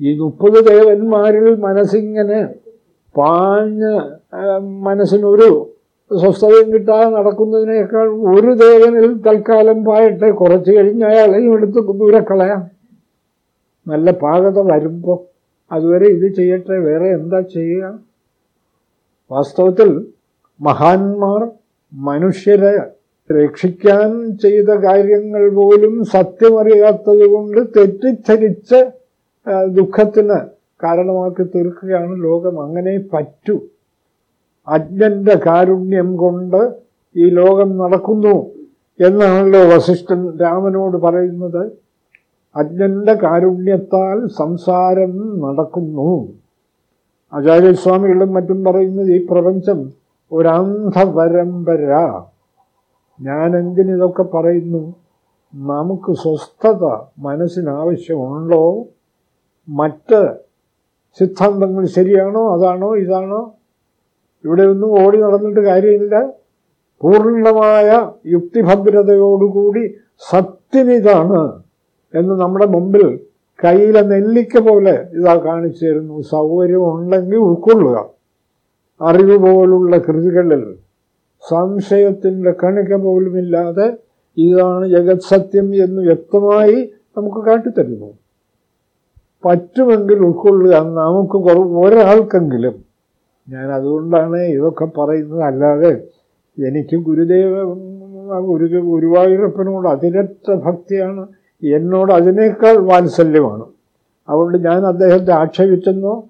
ഈ മുപ്പത് ദേവന്മാരിൽ മനസ്സിങ്ങനെ പാഞ്ഞ് മനസ്സിനൊരു സ്വസ്ഥതയും കിട്ടാതെ നടക്കുന്നതിനേക്കാൾ ഒരു ദേവനിൽ തൽക്കാലം പായട്ടെ. കുറച്ച് കഴിഞ്ഞ് അയാളെയും എടുത്ത് ദൂരെ കളയാം. നല്ല പാകത വരുമ്പോൾ അതുവരെ ഇത് ചെയ്യട്ടെ. വേറെ എന്താ ചെയ്യുക? വാസ്തവത്തിൽ മഹാന്മാർ മനുഷ്യരെ രക്ഷിക്കാൻ ചെയ്ത കാര്യങ്ങൾ പോലും സത്യമറിയാത്തത് കൊണ്ട് തെറ്റിദ്ധരിച്ച് ദുഃഖത്തിന് കാരണമാക്കി തീർക്കുകയാണ് ലോകം. അങ്ങനെ പറ്റൂ. അജ്ഞന്റെ കാരുണ്യം കൊണ്ട് ഈ ലോകം നടക്കുന്നു എന്നാണല്ലോ വസിഷ്ഠൻ രാമനോട് പറയുന്നത്. അജ്ഞന്റെ കാരുണ്യത്താൽ സംസാരം നടക്കുന്നു. ആചാര്യസ്വാമികളും മറ്റും പറയുന്നത് ഈ പ്രപഞ്ചം ഒരന്ധപരമ്പര ഞാൻ എന്തിനിതൊക്കെ പറയുന്നു. നമുക്ക് സ്വസ്ഥത മനസ്സിനാവശ്യമുണ്ടോ? മറ്റ് സിദ്ധാന്തങ്ങൾ ശരിയാണോ? അതാണോ? ഇതാണോ? ഇവിടെ ഒന്നും ഓടി നടന്നിട്ട് കാര്യമില്ല. പൂർണമായ യുക്തിഭദ്രതയോടുകൂടി സത്യനിതാണ് എന്ന് നമ്മുടെ മുമ്പിൽ കയ്യിലെ നെല്ലിക്ക പോലെ ഇതാ കാണിച്ചു തരുന്നു. സൗകര്യം ഉണ്ടെങ്കിൽ ഉൾക്കൊള്ളുക. അറിവ് പോലുള്ള കൃതികളിൽ സംശയത്തിന്റെ കണിക പോലുമില്ലാതെ ഇതാണ് ജഗത് സത്യം എന്ന് വ്യക്തമായി നമുക്ക് കാട്ടിത്തരുന്നു. പറ്റുമെങ്കിൽ ഉൾക്കൊള്ളുക. നമുക്ക് ഒരാൾക്കെങ്കിലും. ഞാൻ അതുകൊണ്ടാണ് ഇതൊക്കെ പറയുന്നത്. അല്ലാതെ എനിക്ക് ഗുരുദേവ ഗുരു ഗുരുവായൂരപ്പനോട് അതിരറ്റ ഭക്തിയാണ്. എന്നോട് അതിനേക്കാൾ വാത്സല്യമാണ്. അതുകൊണ്ട് ഞാൻ അദ്ദേഹത്തെ ആക്ഷേപിച്ചെന്നോ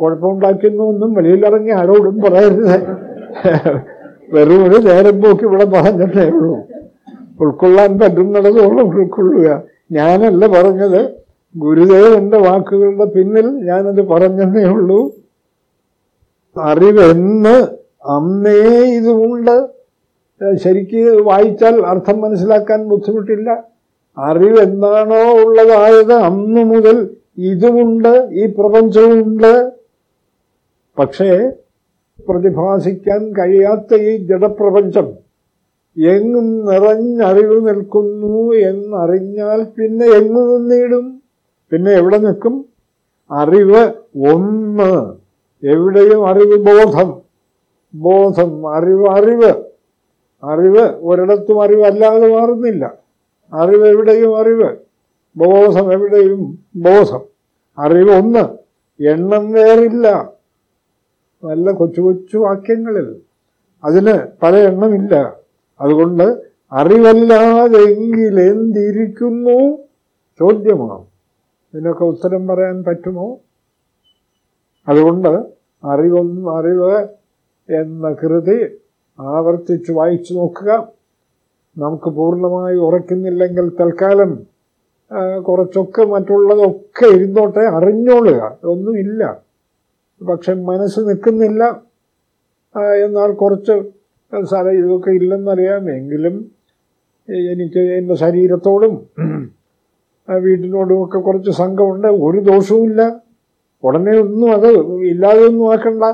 കുഴപ്പമുണ്ടാക്കിയെന്നോ ഒന്നും വെളിയിലിറങ്ങി ആരോടും പറയരുത്. വെറും ഒരു നേരം പോക്കി ഇവിടെ പറഞ്ഞിട്ടേ ഉള്ളൂ. ഉൾക്കൊള്ളാൻ പറ്റുന്നിടത്തോളം ഉൾക്കൊള്ളുക. ഞാനല്ല പറഞ്ഞത്. ഗുരുദേവന്റെ വാക്കുകളുടെ പിന്നിൽ ഞാനത് പറഞ്ഞതേ ഉള്ളൂ. അറിവെന്ന് അന്നേ ഇതുമുണ്ട് ശരിക്ക് വായിച്ചാൽ അർത്ഥം മനസ്സിലാക്കാൻ ബുദ്ധിമുട്ടില്ല. അറിവെന്താണോ ഉള്ളതായത് അന്നു മുതൽ ഇതുമുണ്ട് ഈ പ്രപഞ്ചവുമുണ്ട് പക്ഷേ പ്രതിഭാസിക്കാൻ കഴിയാത്ത ഈ ജഡപ്രപഞ്ചം എങ്ങും നിറഞ്ഞറിവ് നിൽക്കുന്നു എന്നറിഞ്ഞാൽ പിന്നെ എങ്ങു നിന്നിടും? പിന്നെ എവിടെ നിൽക്കും? അറിവ് ഒന്ന്. എവിടെയും അറിവ് ബോധം. ബോധം അറിവ് അറിവ്. അറിവ് ഒരിടത്തും അറിവല്ലാതെ മാറുന്നില്ല. അറിവ് എവിടെയും അറിവ്. ബോധം എവിടെയും ബോധം. അറിവ് ഒന്ന്. എണ്ണം വേറില്ല. നല്ല കൊച്ചു കൊച്ചു വാക്യങ്ങളിൽ. അതിന് പല എണ്ണമില്ല. അതുകൊണ്ട് അറിവല്ലാതെങ്കിലെന്തിരിക്കുന്നു ചോദ്യമാണ് ഇതിനൊക്കെ ഉത്തരം പറയാൻ പറ്റുമോ? അതുകൊണ്ട് അറിവൊന്നും അറിവ് എന്ന കൃതി ആവർത്തിച്ച് വായിച്ചു നോക്കുക. നമുക്ക് പൂർണമായി ഉറക്കുന്നില്ലെങ്കിൽ തൽക്കാലം കുറച്ചൊക്കെ മറ്റുള്ളതൊക്കെ ഇരുന്നോട്ടെ അറിഞ്ഞോളുക. ഒന്നുമില്ല. പക്ഷെ മനസ്സ് നിൽക്കുന്നില്ല എന്നാൽ കുറച്ച് സാറേ ഇതൊക്കെ ഇല്ലെന്നറിയാം എങ്കിലും എനിക്ക് എന്റെ ശരീരത്തോടും വീട്ടിനോടുമൊക്കെ കുറച്ച് സംഘമുണ്ട്. ഒരു ദോഷവുമില്ല. ഉടനെ ഒന്നും അത് ഇല്ലാതെ ഒന്നും ആക്കണ്ട.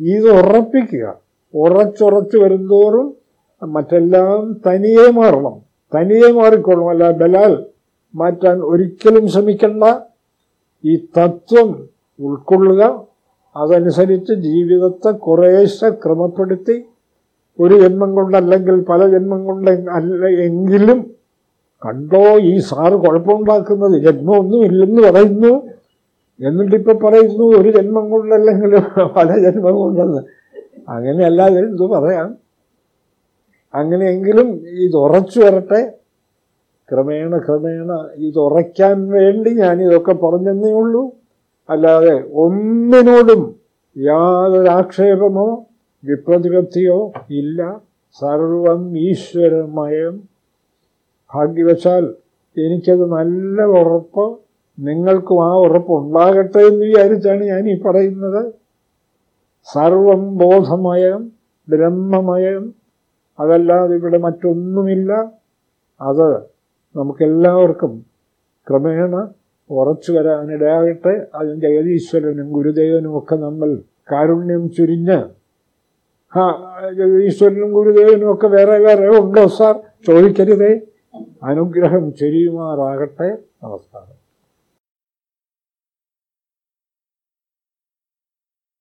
ഇത് ഉറപ്പിക്കുക. ഉറച്ചുറച്ച് വരുന്തോറും മറ്റെല്ലാം തനിയെ മാറണം. തനിയെ മാറിക്കൊള്ളും അല്ല ബലാൽ മാറ്റാൻ ഒരിക്കലും ശ്രമിക്കണ്ട. ഈ തത്വം ഉൾക്കൊള്ളുക. അതനുസരിച്ച് ജീവിതത്തെ കുറേശ്ശെ ക്രമപ്പെടുത്തി. ഒരു ജന്മം കൊണ്ടല്ലെങ്കിൽ പല ജന്മം കൊണ്ട് അല്ല എങ്കിലും കണ്ടോ ഈ സാറ് കുഴപ്പമുണ്ടാക്കുന്നത്? ജന്മമൊന്നും ഇല്ലെന്ന് പറയുന്നു. എന്നിട്ടിപ്പോൾ പറയുന്നു ഒരു ജന്മം കൊണ്ടല്ലെങ്കിൽ പല ജന്മം കൊണ്ടെന്ന് അങ്ങനെയല്ലാതെ എന്തു പറയാം? അങ്ങനെയെങ്കിലും ഇത് ഉറച്ചു വരട്ടെ. ക്രമേണ ക്രമേണ ഇതുറയ്ക്കാൻ വേണ്ടി ഞാനിതൊക്കെ പറഞ്ഞെന്നേ ഉള്ളൂ. അല്ലാതെ ഒന്നിനോടും യാതൊരു ആക്ഷേപമോ വിപ്രതിപത്തിയോ ഇല്ല. സർവം ഈശ്വരമയം. ഭാഗ്യവശാൽ എനിക്കത് നല്ല ഉറപ്പ് നിങ്ങൾക്കും ആ ഉറപ്പ് ഉണ്ടാകട്ടെ എന്ന് വിചാരിച്ചാണ് ഞാൻ ഈ പറയുന്നത്. സർവം ബോധമയം ബ്രഹ്മമയം. അതല്ലാതെ ഇവിടെ മറ്റൊന്നുമില്ല. അത് നമുക്കെല്ലാവർക്കും ക്രമേണ ഉറച്ചു വരാനിടയാകട്ടെ. അതും ജഗതീശ്വരനും ഗുരുദേവനും ഒക്കെ നമ്മൾ കാരുണ്യം ചുരിഞ്ഞ്. ആ ജഗതീശ്വരനും ഗുരുദേവനും ഒക്കെ വേറെ വേറെ ഉണ്ടോ സാർ? ചോദിക്കരുതേ. അനുഗ്രഹം ചൊരിയുമാറാകട്ടെ. നമസ്കാരം.